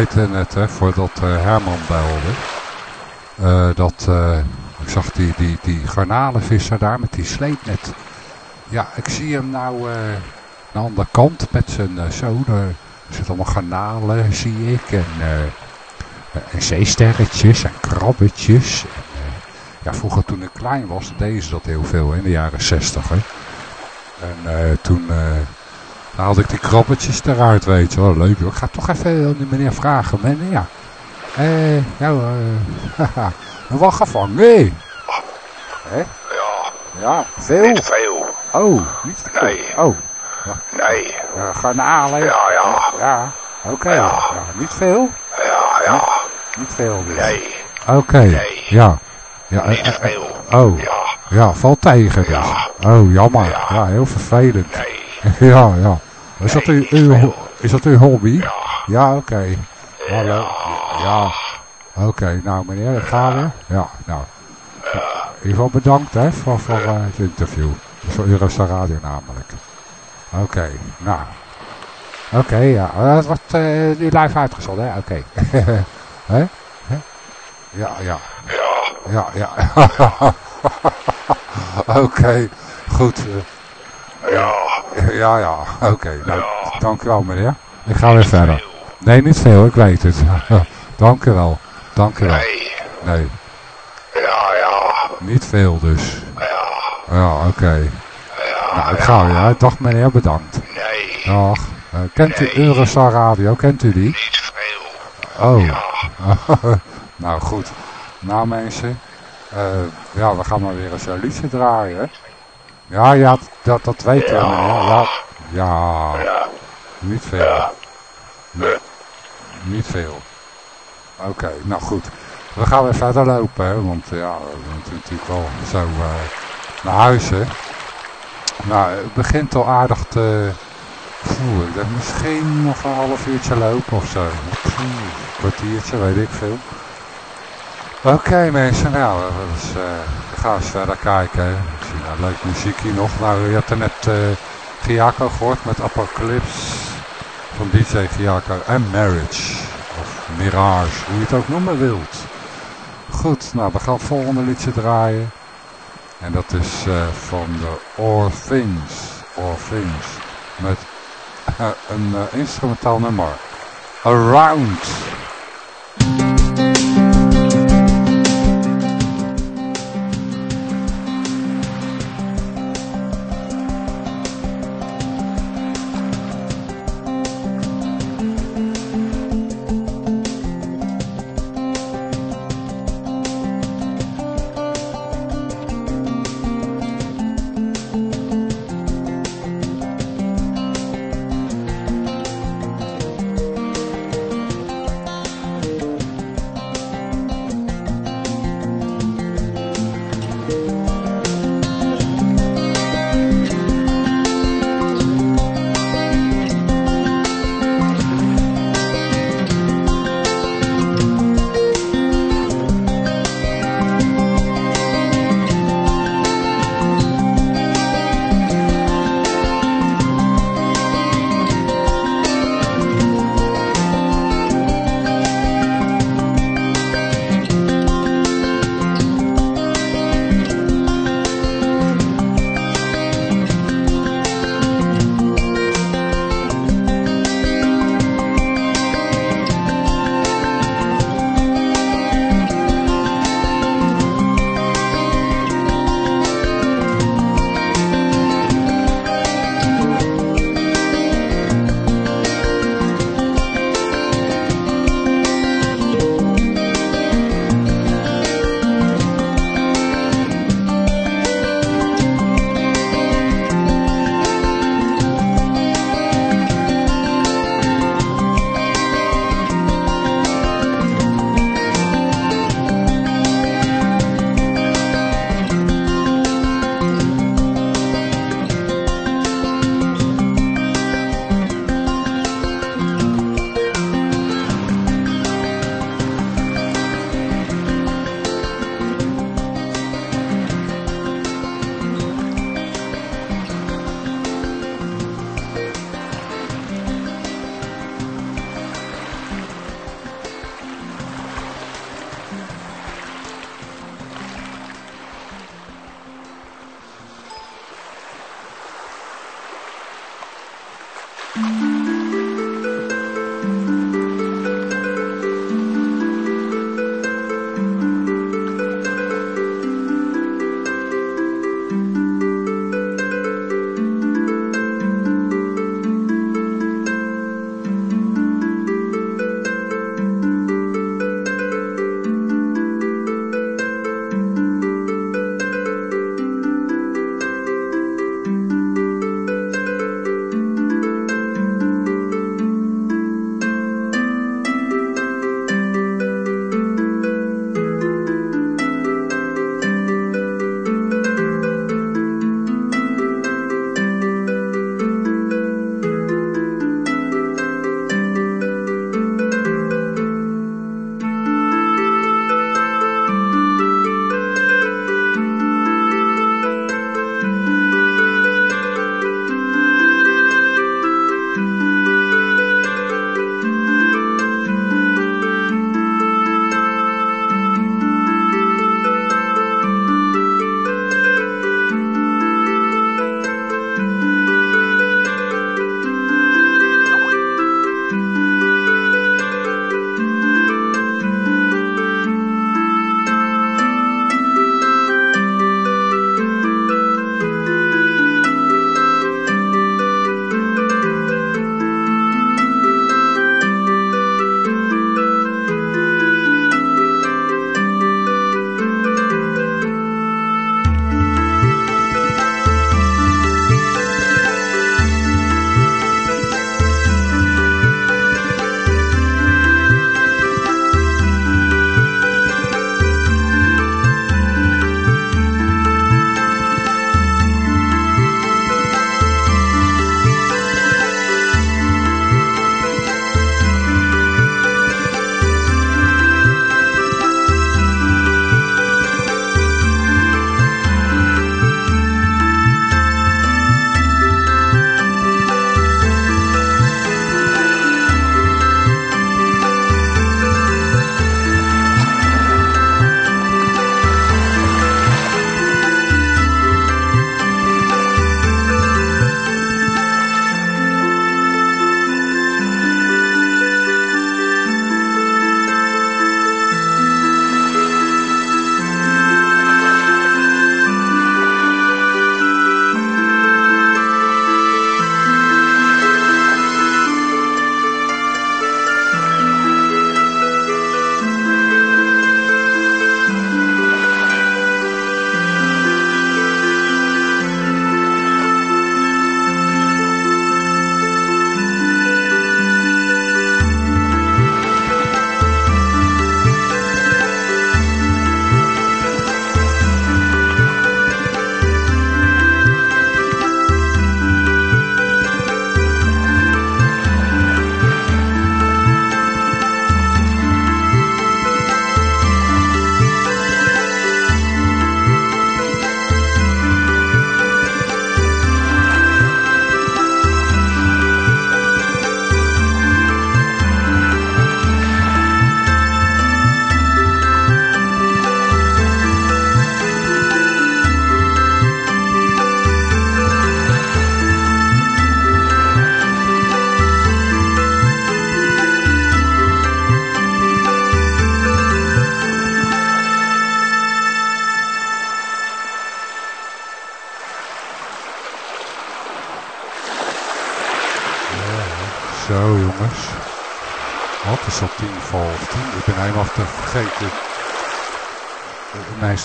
Weten net, hè, voordat uh, Herman belde, uh, dat uh, ik zag die, die, die garnalenvisser daar met die sleepnet. Ja, ik zie hem nou aan de andere kant met zijn zo, er zitten allemaal garnalen, zie ik, en, en zeesterretjes en krabbetjes. Ja, vroeger toen ik klein was, deden ze dat heel veel, in de jaren zestig. En toen dan haalde ik die krabbetjes eruit, weet je wel. Leuk hoor. Toch even aan die meneer vragen. Men, ja. Eh, nou, eh, *laughs* wat gevangen? Hè? Ja. Ja, veel? Niet veel. Oh, niet veel? Nee. Oh. Nee. Ja, garnalen? Ja, ja. Ja, oké. Okay. Ja. ja. Niet veel? Ja, ja. Niet veel dus? Nee. Oké. Okay. Nee. Ja. ja. Niet uh, veel. Oh. Ja. Ja, valt tegen dus. Ja. Oh, jammer. Ja. ja heel vervelend. Nee. *laughs* ja, ja. Is dat, uw, uw, is dat uw hobby? Ja. Ja, oké. Okay. Hallo. Ja. Oké, okay. nou meneer, dat gaan we. Ja, nou. In ieder geval bedankt hè, voor, voor uh, het interview. Voor Eurostar Radio namelijk. Oké, okay, nou. Oké, ja. Dat wordt uh, nu live uitgezonden, hè? Oké. *laughs* hè? Hè? Ja, ja. Ja. Ja, ja. *laughs* Oké, goed. Ja. Ja, ja. Oké, nou, ja. dank u wel meneer. Ik ga weer verder. Nee, niet veel, ik weet het. *laughs* dank u wel. Dank u wel. Nee. Nee. Ja, ja. Niet veel dus. Ja. Ja, oké. Okay. Ja, nou, ik ga weer. Ja. Dag meneer, bedankt. Nee. Dag. Uh, kent nee. u Eurostar Radio? Kent u die? Niet veel. Oh. Ja. *laughs* nou goed. Nou mensen. Uh, ja, we gaan maar weer eens een liedje draaien. Ja, ja, dat, dat weet je, ja. meneer. Ja, ja. ja. Niet veel. Ja. Nee. Niet veel. Oké, nou goed. We gaan weer verder lopen, hè, want ja, we moeten natuurlijk wel zo uh, naar huis, hè. Nou, het begint al aardig te... Denk misschien nog een half uurtje lopen of zo. Een kwartiertje, weet ik veel. Oké mensen, nou, dus, we gaan eens verder kijken. Ik zie nou leuk muziekje nog. Nou, je hebt er net uh, Giaco gehoord met Apocalypse van DJ Giaco en Marriage. Of Mirage, hoe je het ook noemen wilt. Goed, nou, we gaan het volgende liedje draaien. En dat is uh, van de. All Things. Met een instrumentaal nummer. Around.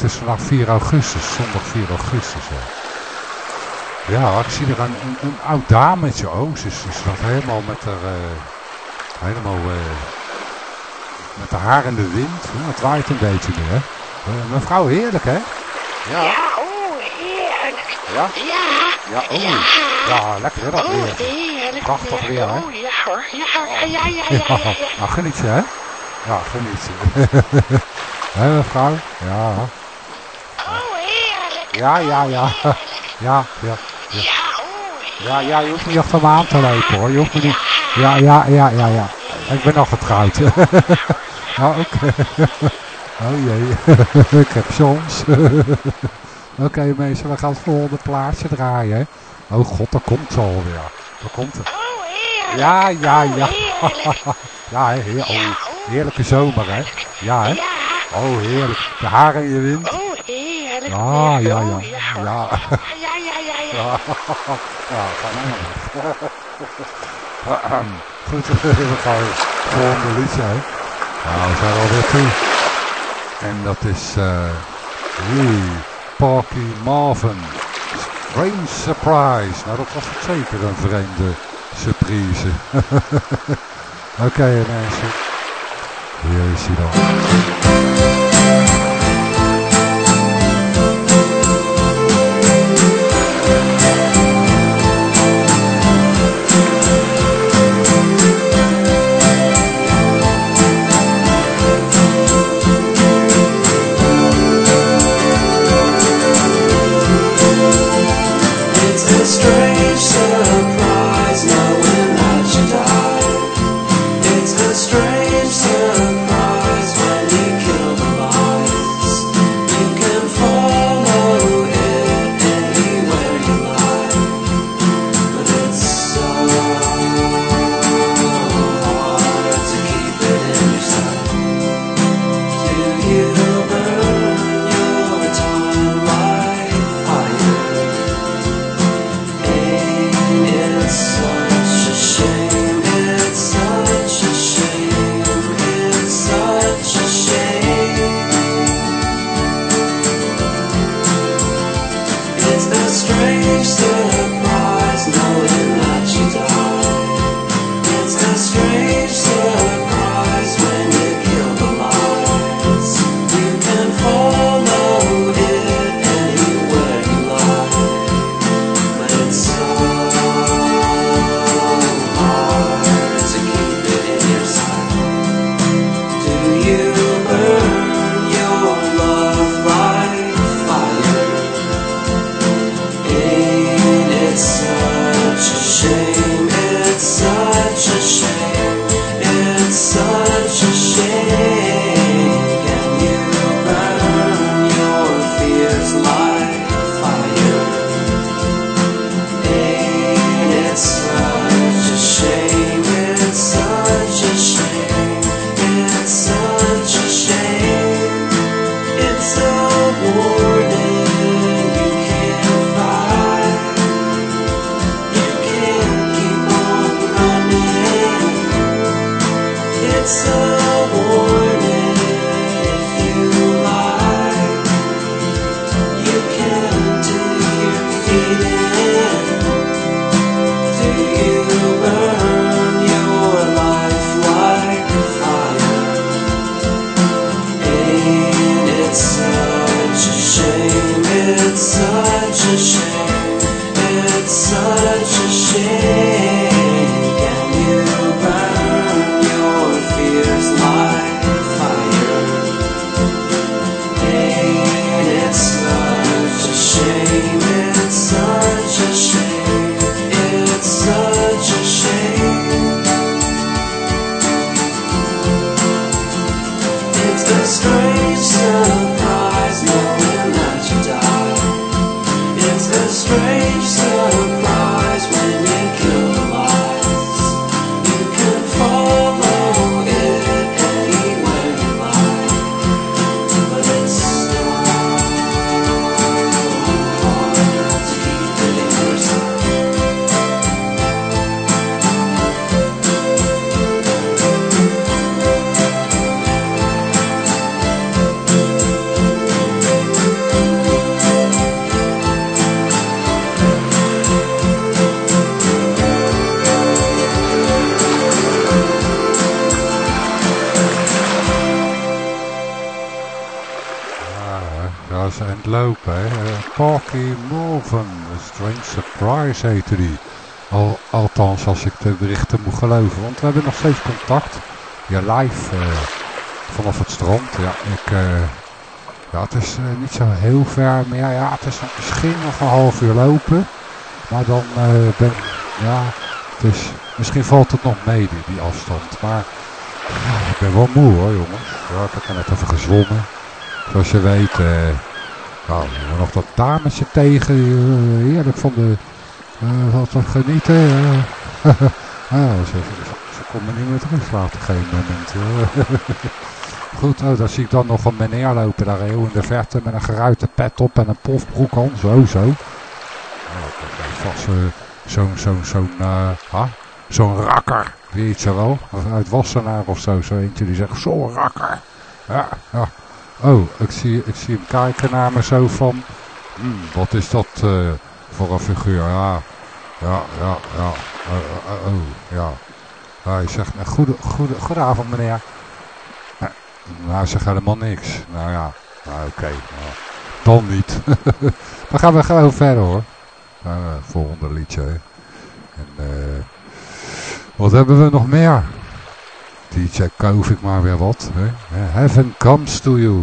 Is vandaag 4 augustus, zondag 4 augustus. Ja, ja ik zie er een, een, een oud dametje. Oh, ze, ze staat helemaal met haar, eh, helemaal, eh, met haar haar in de wind. Ja, het waait een beetje nu, hè. Eh, mevrouw, heerlijk, hè? Ja. Ja, oh, heerlijk. Ja? Ja. Ja, oh. Ja, lekker hè, dat Oh, weer. heerlijk. Prachtig weer. hè? Oh, ja hoor. Ja, ja, ja, ja, ja. ja, ja. Nou, geniet je, hè? Ja, geniet je. *laughs* Hè, mevrouw? Ja. Oh. Ja, ja, ja. *laughs* Ja, ja. Ja, Ja, oh, ja, ja je hoeft niet achter me aan te lopen, hoor. Je hoeft me niet... Ja, ja, ja, ja, ja. Ik ben nog getrouwd. Ja, *laughs* oké. *laughs* Oh jee. Ik heb soms. Oké, mensen, we gaan het volgende plaatje draaien. Oh god, daar komt ze alweer. Daar komt. Oh, heerlijk. Ja, ja, ja. Oh, heerlijk. Ja, hè, heer, oh, oh, heerlijke zomer, hè? Ja, hè? Oh, heerlijk. De haren in je wind. Heerlijk. Ja, ja, ja. Ja. Ja, ja, ja, ja. Ja, ja *laughs* ga maar *laughs* naar Goed, *laughs* we gaan volgende liedje? Nou, we zijn alweer toe. En dat is, eh, Lee Parky Marvin. Strange Surprise. Nou, dat was het zeker een vreemde surprise. Oké, mensen. Hier is hij dan. Al, althans, als ik de berichten moet geloven. Want we hebben nog steeds contact. Ja, live eh, vanaf het strand. Ja, ik, eh, ja het is eh, niet zo heel ver meer. Ja, het is misschien nog een half uur lopen. Maar dan ben ja, is, misschien valt het nog mee, die, afstand. Maar ja, ik ben wel moe hoor, jongens. Ja, ik heb er net even gezwommen. Zoals je weet, nou, nog dat dametje tegen. heerlijk van de, wat te genieten. eh. *laughs* ah, ze, ze, me niet meer terug laten, geen moment. hoor. *laughs* Goed, oh, zie ik dan nog een meneer lopen daar heel in de verte met een geruite pet op en een pofbroek aan. Zo, zo. Nou, dat vast eh, zo'n zo'n zo'n eh, zo'n rakker. Weet je wel? Uit Wassenaar of zo. Zo eentje die zegt, zo'n rakker. Ja. Oh, ik zie, ik zie hem kijken naar me zo van... hmm, wat is dat eh, voor een figuur? Ja, ja, ja, ja. Oh, ja. Hij zegt, nou, goede, goede, goedenavond meneer. Nou, hij zegt helemaal niks. Nou ja, nou, oké. nou, dan niet. *laughs* dan gaan we gewoon verder hoor. Eh, volgende liedje. eh, wat hebben we nog meer? DJ koop ik maar weer wat. Hè? Heaven comes to you.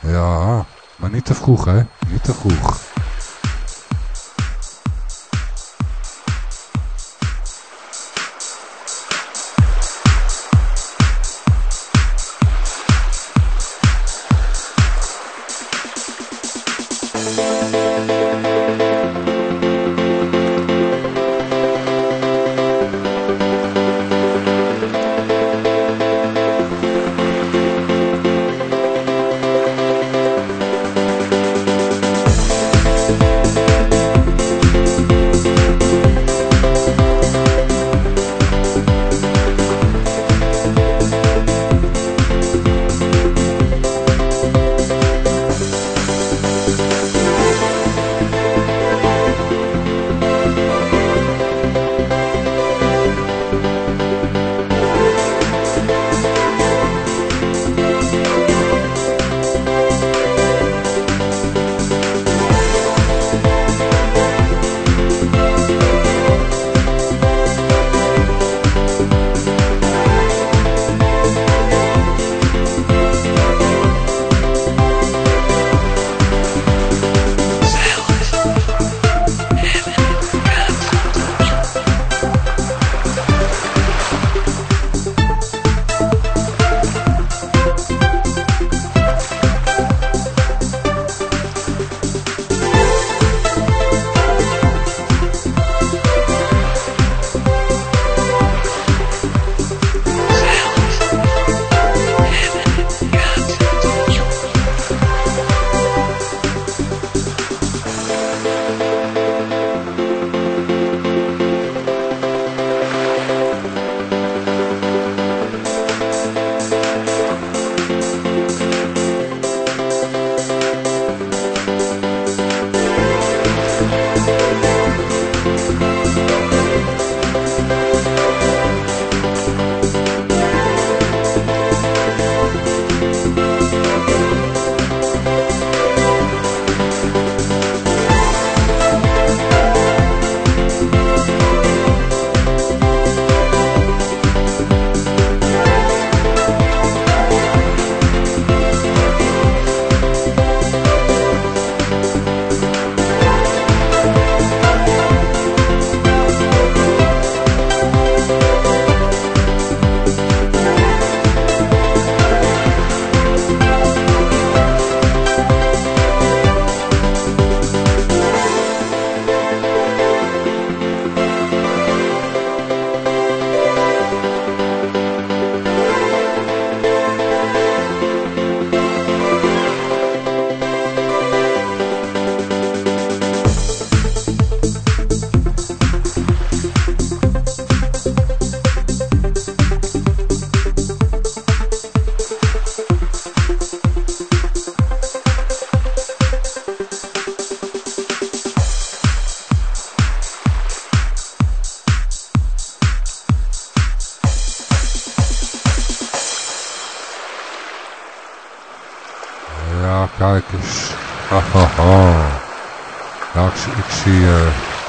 Ja, maar niet te vroeg hè. Niet te vroeg.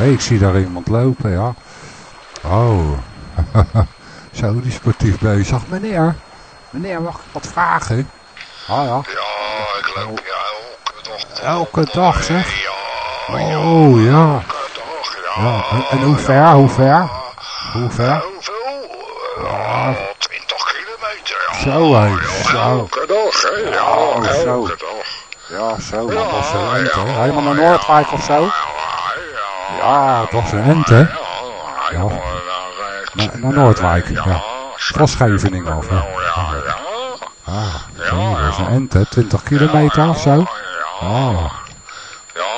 Hey, ik zie daar iemand lopen, ja. Oh. *laughs* Zo, die sportief bezig. Meneer, meneer, mag ik wat vragen? Ah ja, Ja, ik loop ja elke dag. elke dag zeg. Ja, Oh, ja. elke dag, ja. ja. En, en hoe ver, hoe ver? Hoe ver? Hoeveel? Ja, 20 kilometer. Ja. Zo, hé. Zo. elke dag, hè. Ja, Oh, zo. elke dag. Ja, zo. Dat ent, hè? ja, Helemaal naar Noordwijk of zo? Dat is een ent, hè? ja. Naar, naar Noordwijk, ja. Af, hè? Ja. Ah, dat is een ent, hè? 20 kilometer of zo? Ja, Ah. ja,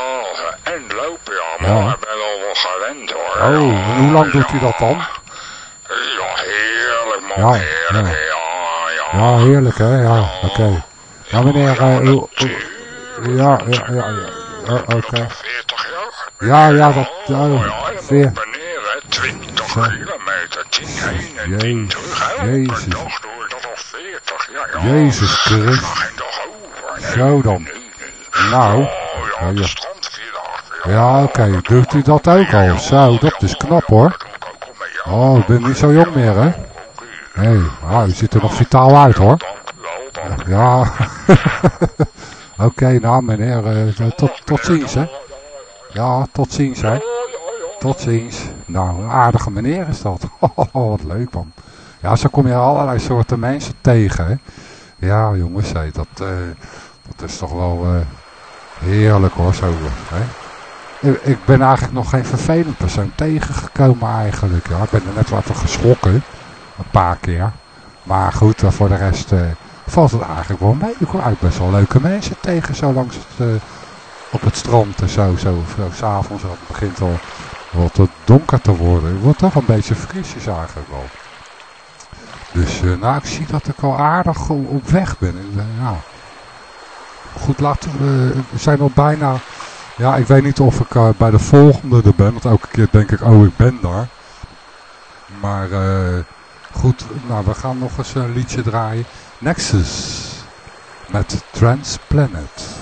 en lopen, ja, maar ik ben al wel gewend hoor. Oh, en hoe lang doet u dat dan? Ja, heerlijk man, Ja, heerlijk. ja. Ja, heerlijk, hè? Ja, oké. Ja, meneer, eh, ja, ja, ja, ja. Oké. 40 jaar? Ja, ja, dat, Oh, ja, ja, helemaal beneden, hè. 20 Zo. kilometer, 10 heen en 10 Jezus, terug. Elke Jezus. dag doe ik dat al 40 jaar. Ja, Jezus Christus. geen dag over. Zo dan. Nou, Oh, ja, ja, ja. Ja, oké. Doet u dat ook al? Zo, dat is knap, hoor. Ja. Oh, ik ben niet zo jong meer, hè? Nee, ah, u ziet er nog vitaal uit, hoor. Ja. *laughs* Oké, nou, meneer, eh, tot, tot ziens, hè? Ja, tot ziens, hè? Tot ziens. Nou, een aardige meneer is dat. *laughs* Oh, wat leuk, man. Ja, zo kom je allerlei soorten mensen tegen, hè? Ja, jongens, hé, dat, eh, dat is toch wel eh, heerlijk, hoor, zo, hè? Ik- ben eigenlijk nog geen vervelend persoon tegengekomen, eigenlijk. Ja, ik ben er net wat van geschrokken, een paar keer. Maar goed, eh, voor de rest valt het eigenlijk wel mee. Ik kom eigenlijk best wel leuke mensen tegen, zo langs het, op het strand en zo. Zo, zo s'avonds, het begint al wat donker te worden. Het wordt toch een beetje frisjes eigenlijk wel. Dus eh, nou, ik zie dat ik al aardig op weg ben. Ben, ja. Goed, laten we, we zijn al bijna... Ja, ik weet niet of ik eh, bij de volgende er ben. Want elke keer denk ik, oh, ik ben daar. Maar eh, goed, nou, we gaan nog eens een liedje draaien. Nexus met Transplanet.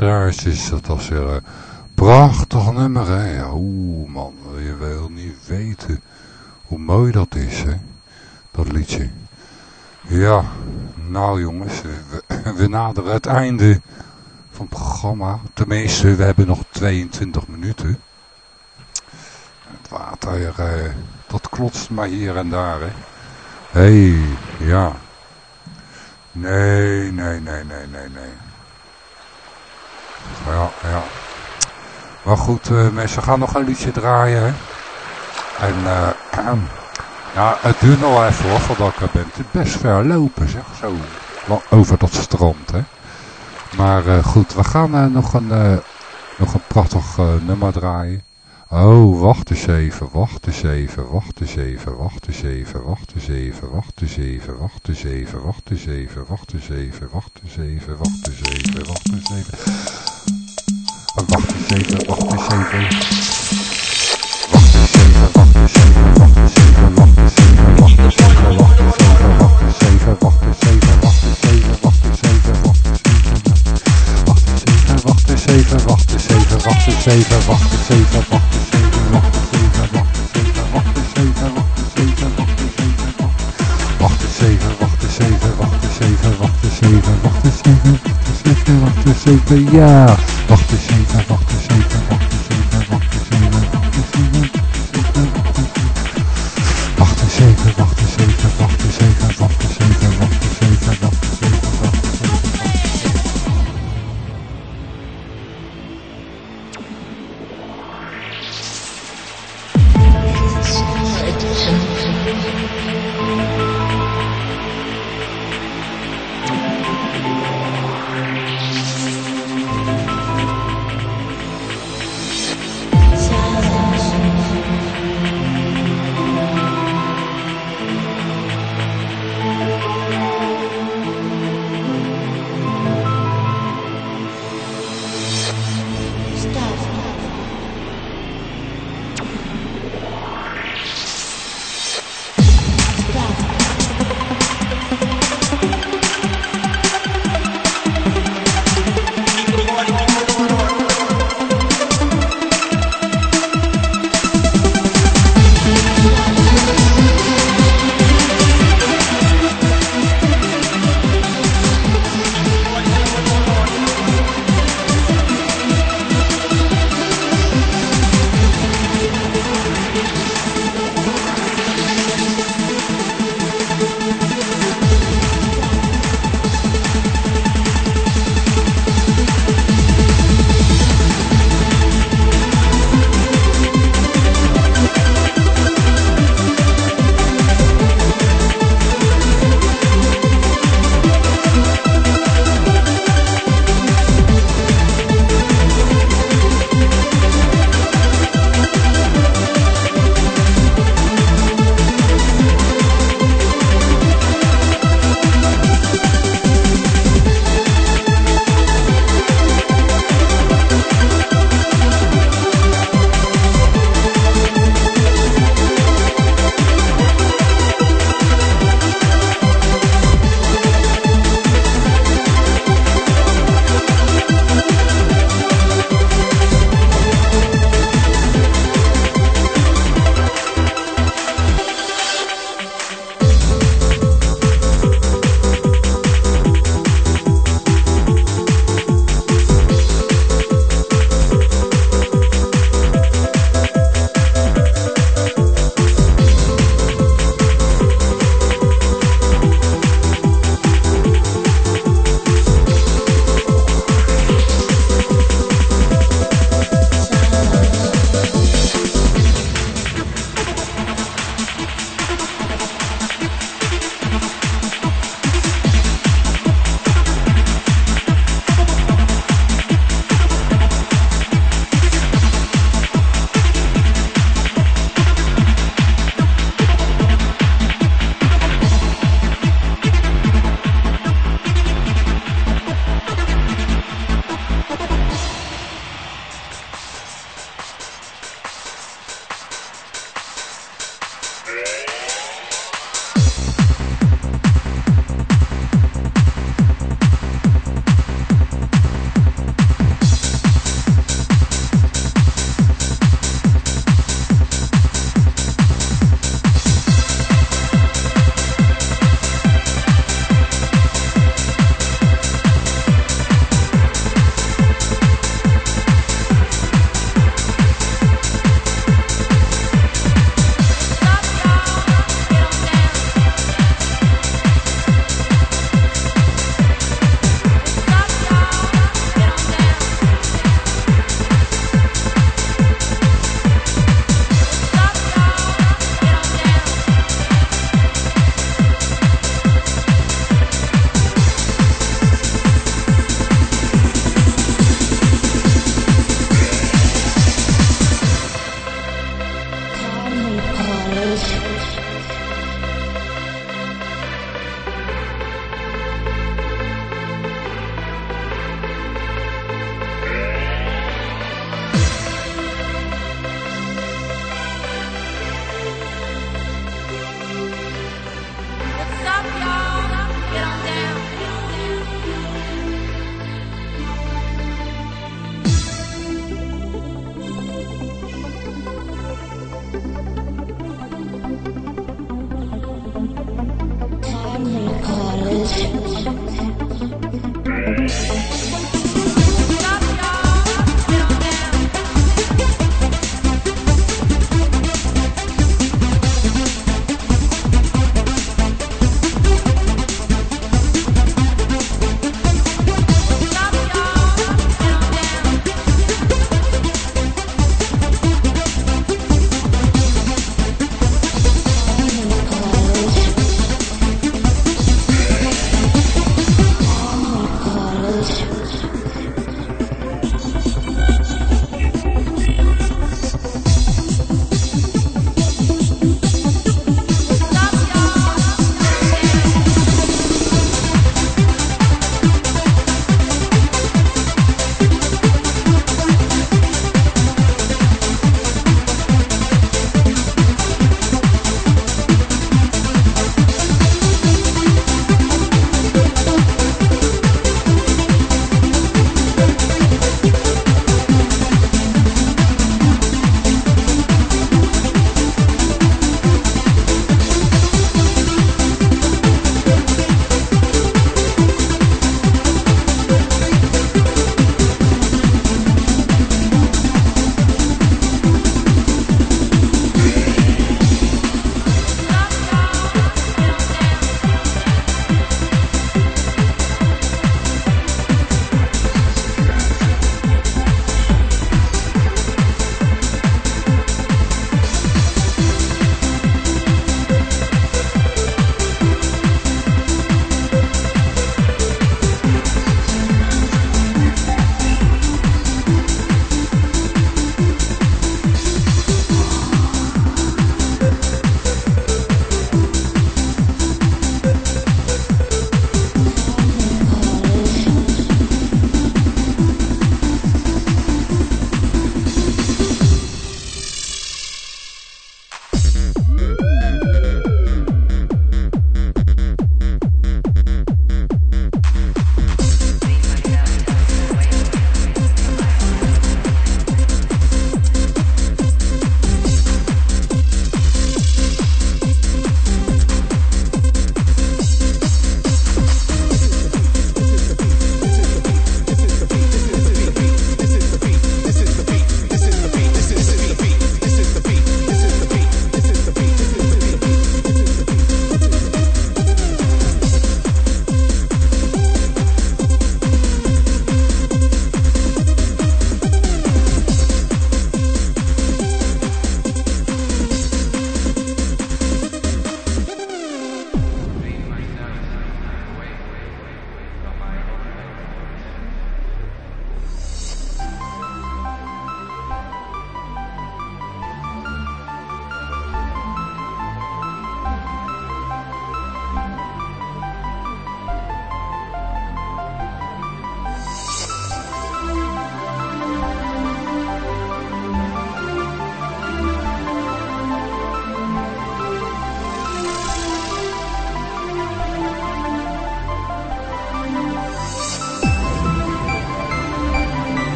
Luisteraars, is dat was weer een prachtig nummer, hè. Oeh, man, je wil niet weten hoe mooi dat is, hè. Dat liedje. Ja, nou jongens, we, *laughs* we naderen het einde van het programma. Tenminste, we hebben nog 22 minuten. Het water, eh, dat klotst maar hier en daar, hè. Hé, hey, ja. Nee, nee, nee, nee, nee, nee. Ja, ja. Maar goed, eh, mensen gaan nog een liedje draaien. En, eh, ja, het duurt nog even hoor, voordat ik er ben. Het is best ver lopen, zeg, zo. Over dat strand, hè. Maar eh, goed, we gaan eh, nog, een, eh, nog een prachtig eh, nummer draaien. Oh, wacht eens even, wacht eens even, wacht eens even, wacht eens even, wacht eens even, wacht eens even, wacht eens even, wacht eens even, wacht eens even, wacht eens even, wacht eens even, wacht eens even. Oh, Wacht eens even, wacht eens even. Wacht eens even, wacht eens even, wacht eens even, wacht eens even, wacht eens even, wacht eens even, wacht eens even, wacht eens even, wacht eens even, wacht eens even, wacht eens even. Wacht eens even, wacht eens even, wacht eens even, wacht eens even, wacht eens even, wacht eens even, wacht eens even, wacht eens even, wacht eens even, wacht eens even, wacht eens even, wacht eens even, wacht eens even, wacht eens even, wacht eens even, wacht eens even, Porte Saint, Porte porte Saint,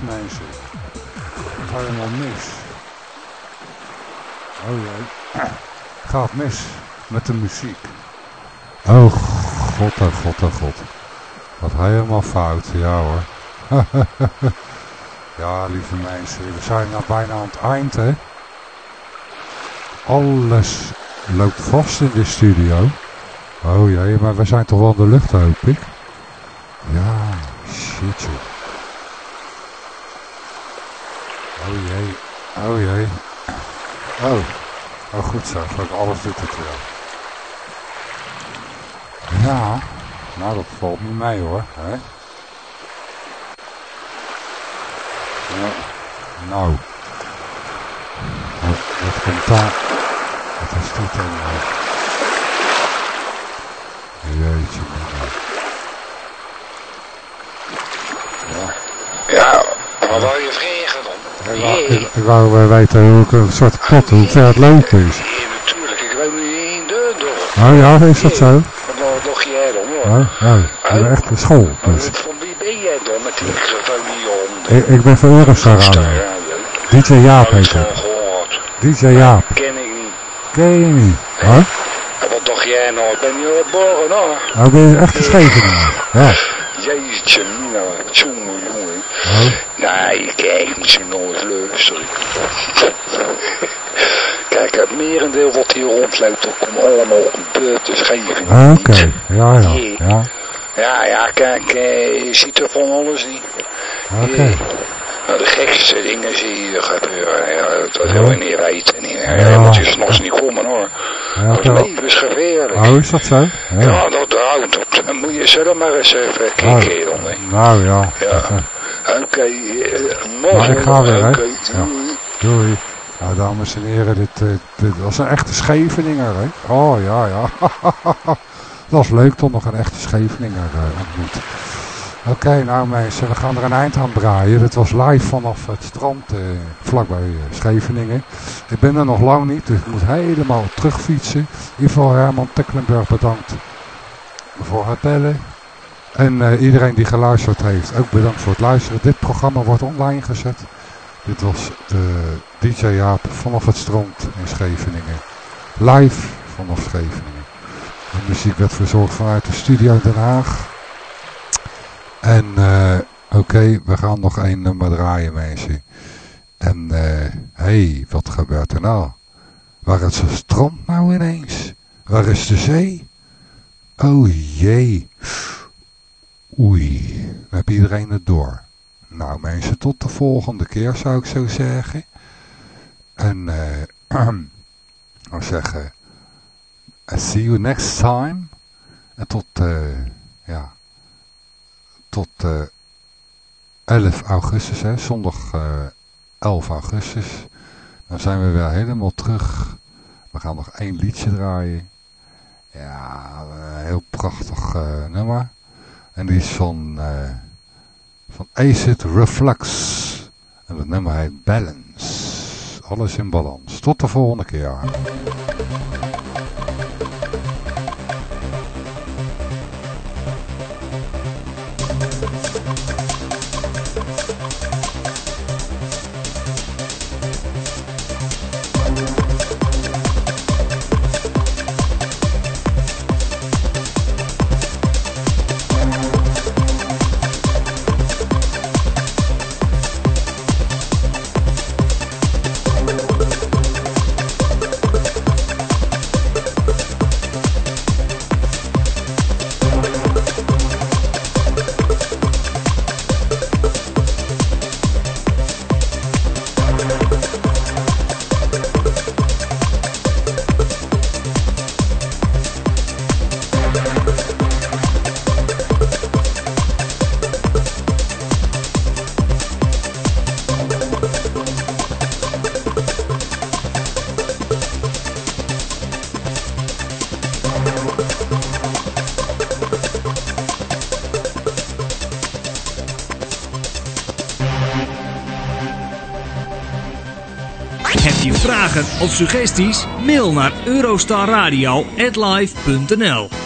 mis, mensen. Dat gaat helemaal mis. Oh jee. Gaat mis met de muziek. Oh god, oh god, oh god. Wat helemaal fout, ja hoor. *laughs* ja, lieve mensen, we zijn nou bijna aan het eind, hè. Alles loopt vast in de studio. Oh jee, maar we zijn toch wel in de lucht, hoop ik. Ja, shit joh. Oh jee, oh jee. Oh, oh goed zo, Goed, alles doet het wel. Ja, nou dat valt niet mee hoor. Hè? Ja, nou. Wat, komt daar? Wat is dit dan? Jeetje, man. Ja, wat wou je vragen dan? Ik wou, weten hoe ik een soort pot, hoe ver het lopen is. Ja, natuurlijk. Ik woon nu in Deundorf. Oh ja, is dat zo? Wat nog, nog jij dan hoor? Oh, ja, ik ben echt een school. Dus. Van wie ben jij dan met die om? Ik, ik ben van Eurostar Radio. DJ Jaap heet Van het. gehoord. DJ Jaap. Ken ik niet. Ken je niet? Huh? Wat dacht jij nou? Ik ben hier geboren hoor. Oh, ben je echt geschreven? Ja. Jeetje, mina, jongen, jongen. Nee, kijk, ik moet ze nooit luisteren. *laughs* Kijk, het merendeel wat hier rondloopt, dat komt allemaal buiten Scheveningen. oké. Ja, ja, ja. Ja, ja, kijk, eh, je ziet er van alles niet. Oké. Eh, nou, de gekste dingen zie je gebeuren. Ja, dat wil je niet weten. Niet. Ja, Ja. Je moet je s'nachts niet komen hoor. Ja, Dat is oké. levensgevaarlijk. Oh, is dat zo? Ja, Ja. dat houdt op. Dan moet je zelf maar eens even Oh, kijken nou ja. Ja. Oké. *laughs* Oké, eh, Nou, mazzel. ik ga weer, doei. Doei. Nou, dames en heren, dit, eh, dit was een echte Scheveninger, hè? Oh, ja, ja. *laughs* dat is leuk toch nog een echte Scheveninger eh, ontmoet. Oké, nou mensen, we gaan er een eind aan draaien. Dit was live vanaf het strand, eh, vlakbij Scheveningen. Ik ben er nog lang niet, dus ik moet helemaal terugfietsen. In ieder geval Herman Tecklenburg bedankt voor het bellen. En iedereen die geluisterd heeft, ook bedankt voor het luisteren. Dit programma wordt online gezet. Dit was de DJ Jaap vanaf het strand in Scheveningen. Live vanaf Scheveningen. De muziek werd verzorgd vanuit de studio Den Haag. En eh, oké, we gaan nog één nummer draaien mensen. En hé, hey, wat gebeurt er nou? Waar is het strand nou ineens? Waar is de zee? Oh jee. Oei, dan heb iedereen het door. Nou mensen, tot de volgende keer zou ik zo zeggen. En eh *clears throat* ik zeggen, I see you next time. En tot, eh ja, tot eh 11 augustus, hè, zondag eh 11 augustus. Dan zijn we weer helemaal terug. We gaan nog één liedje draaien. Ja, een heel prachtig eh, nummer. En die is van, eh van Acid Reflux. En het nummer heet Balance. Alles in balans. Tot de volgende keer. Of suggesties? Mail naar eurostarradio@live.nl.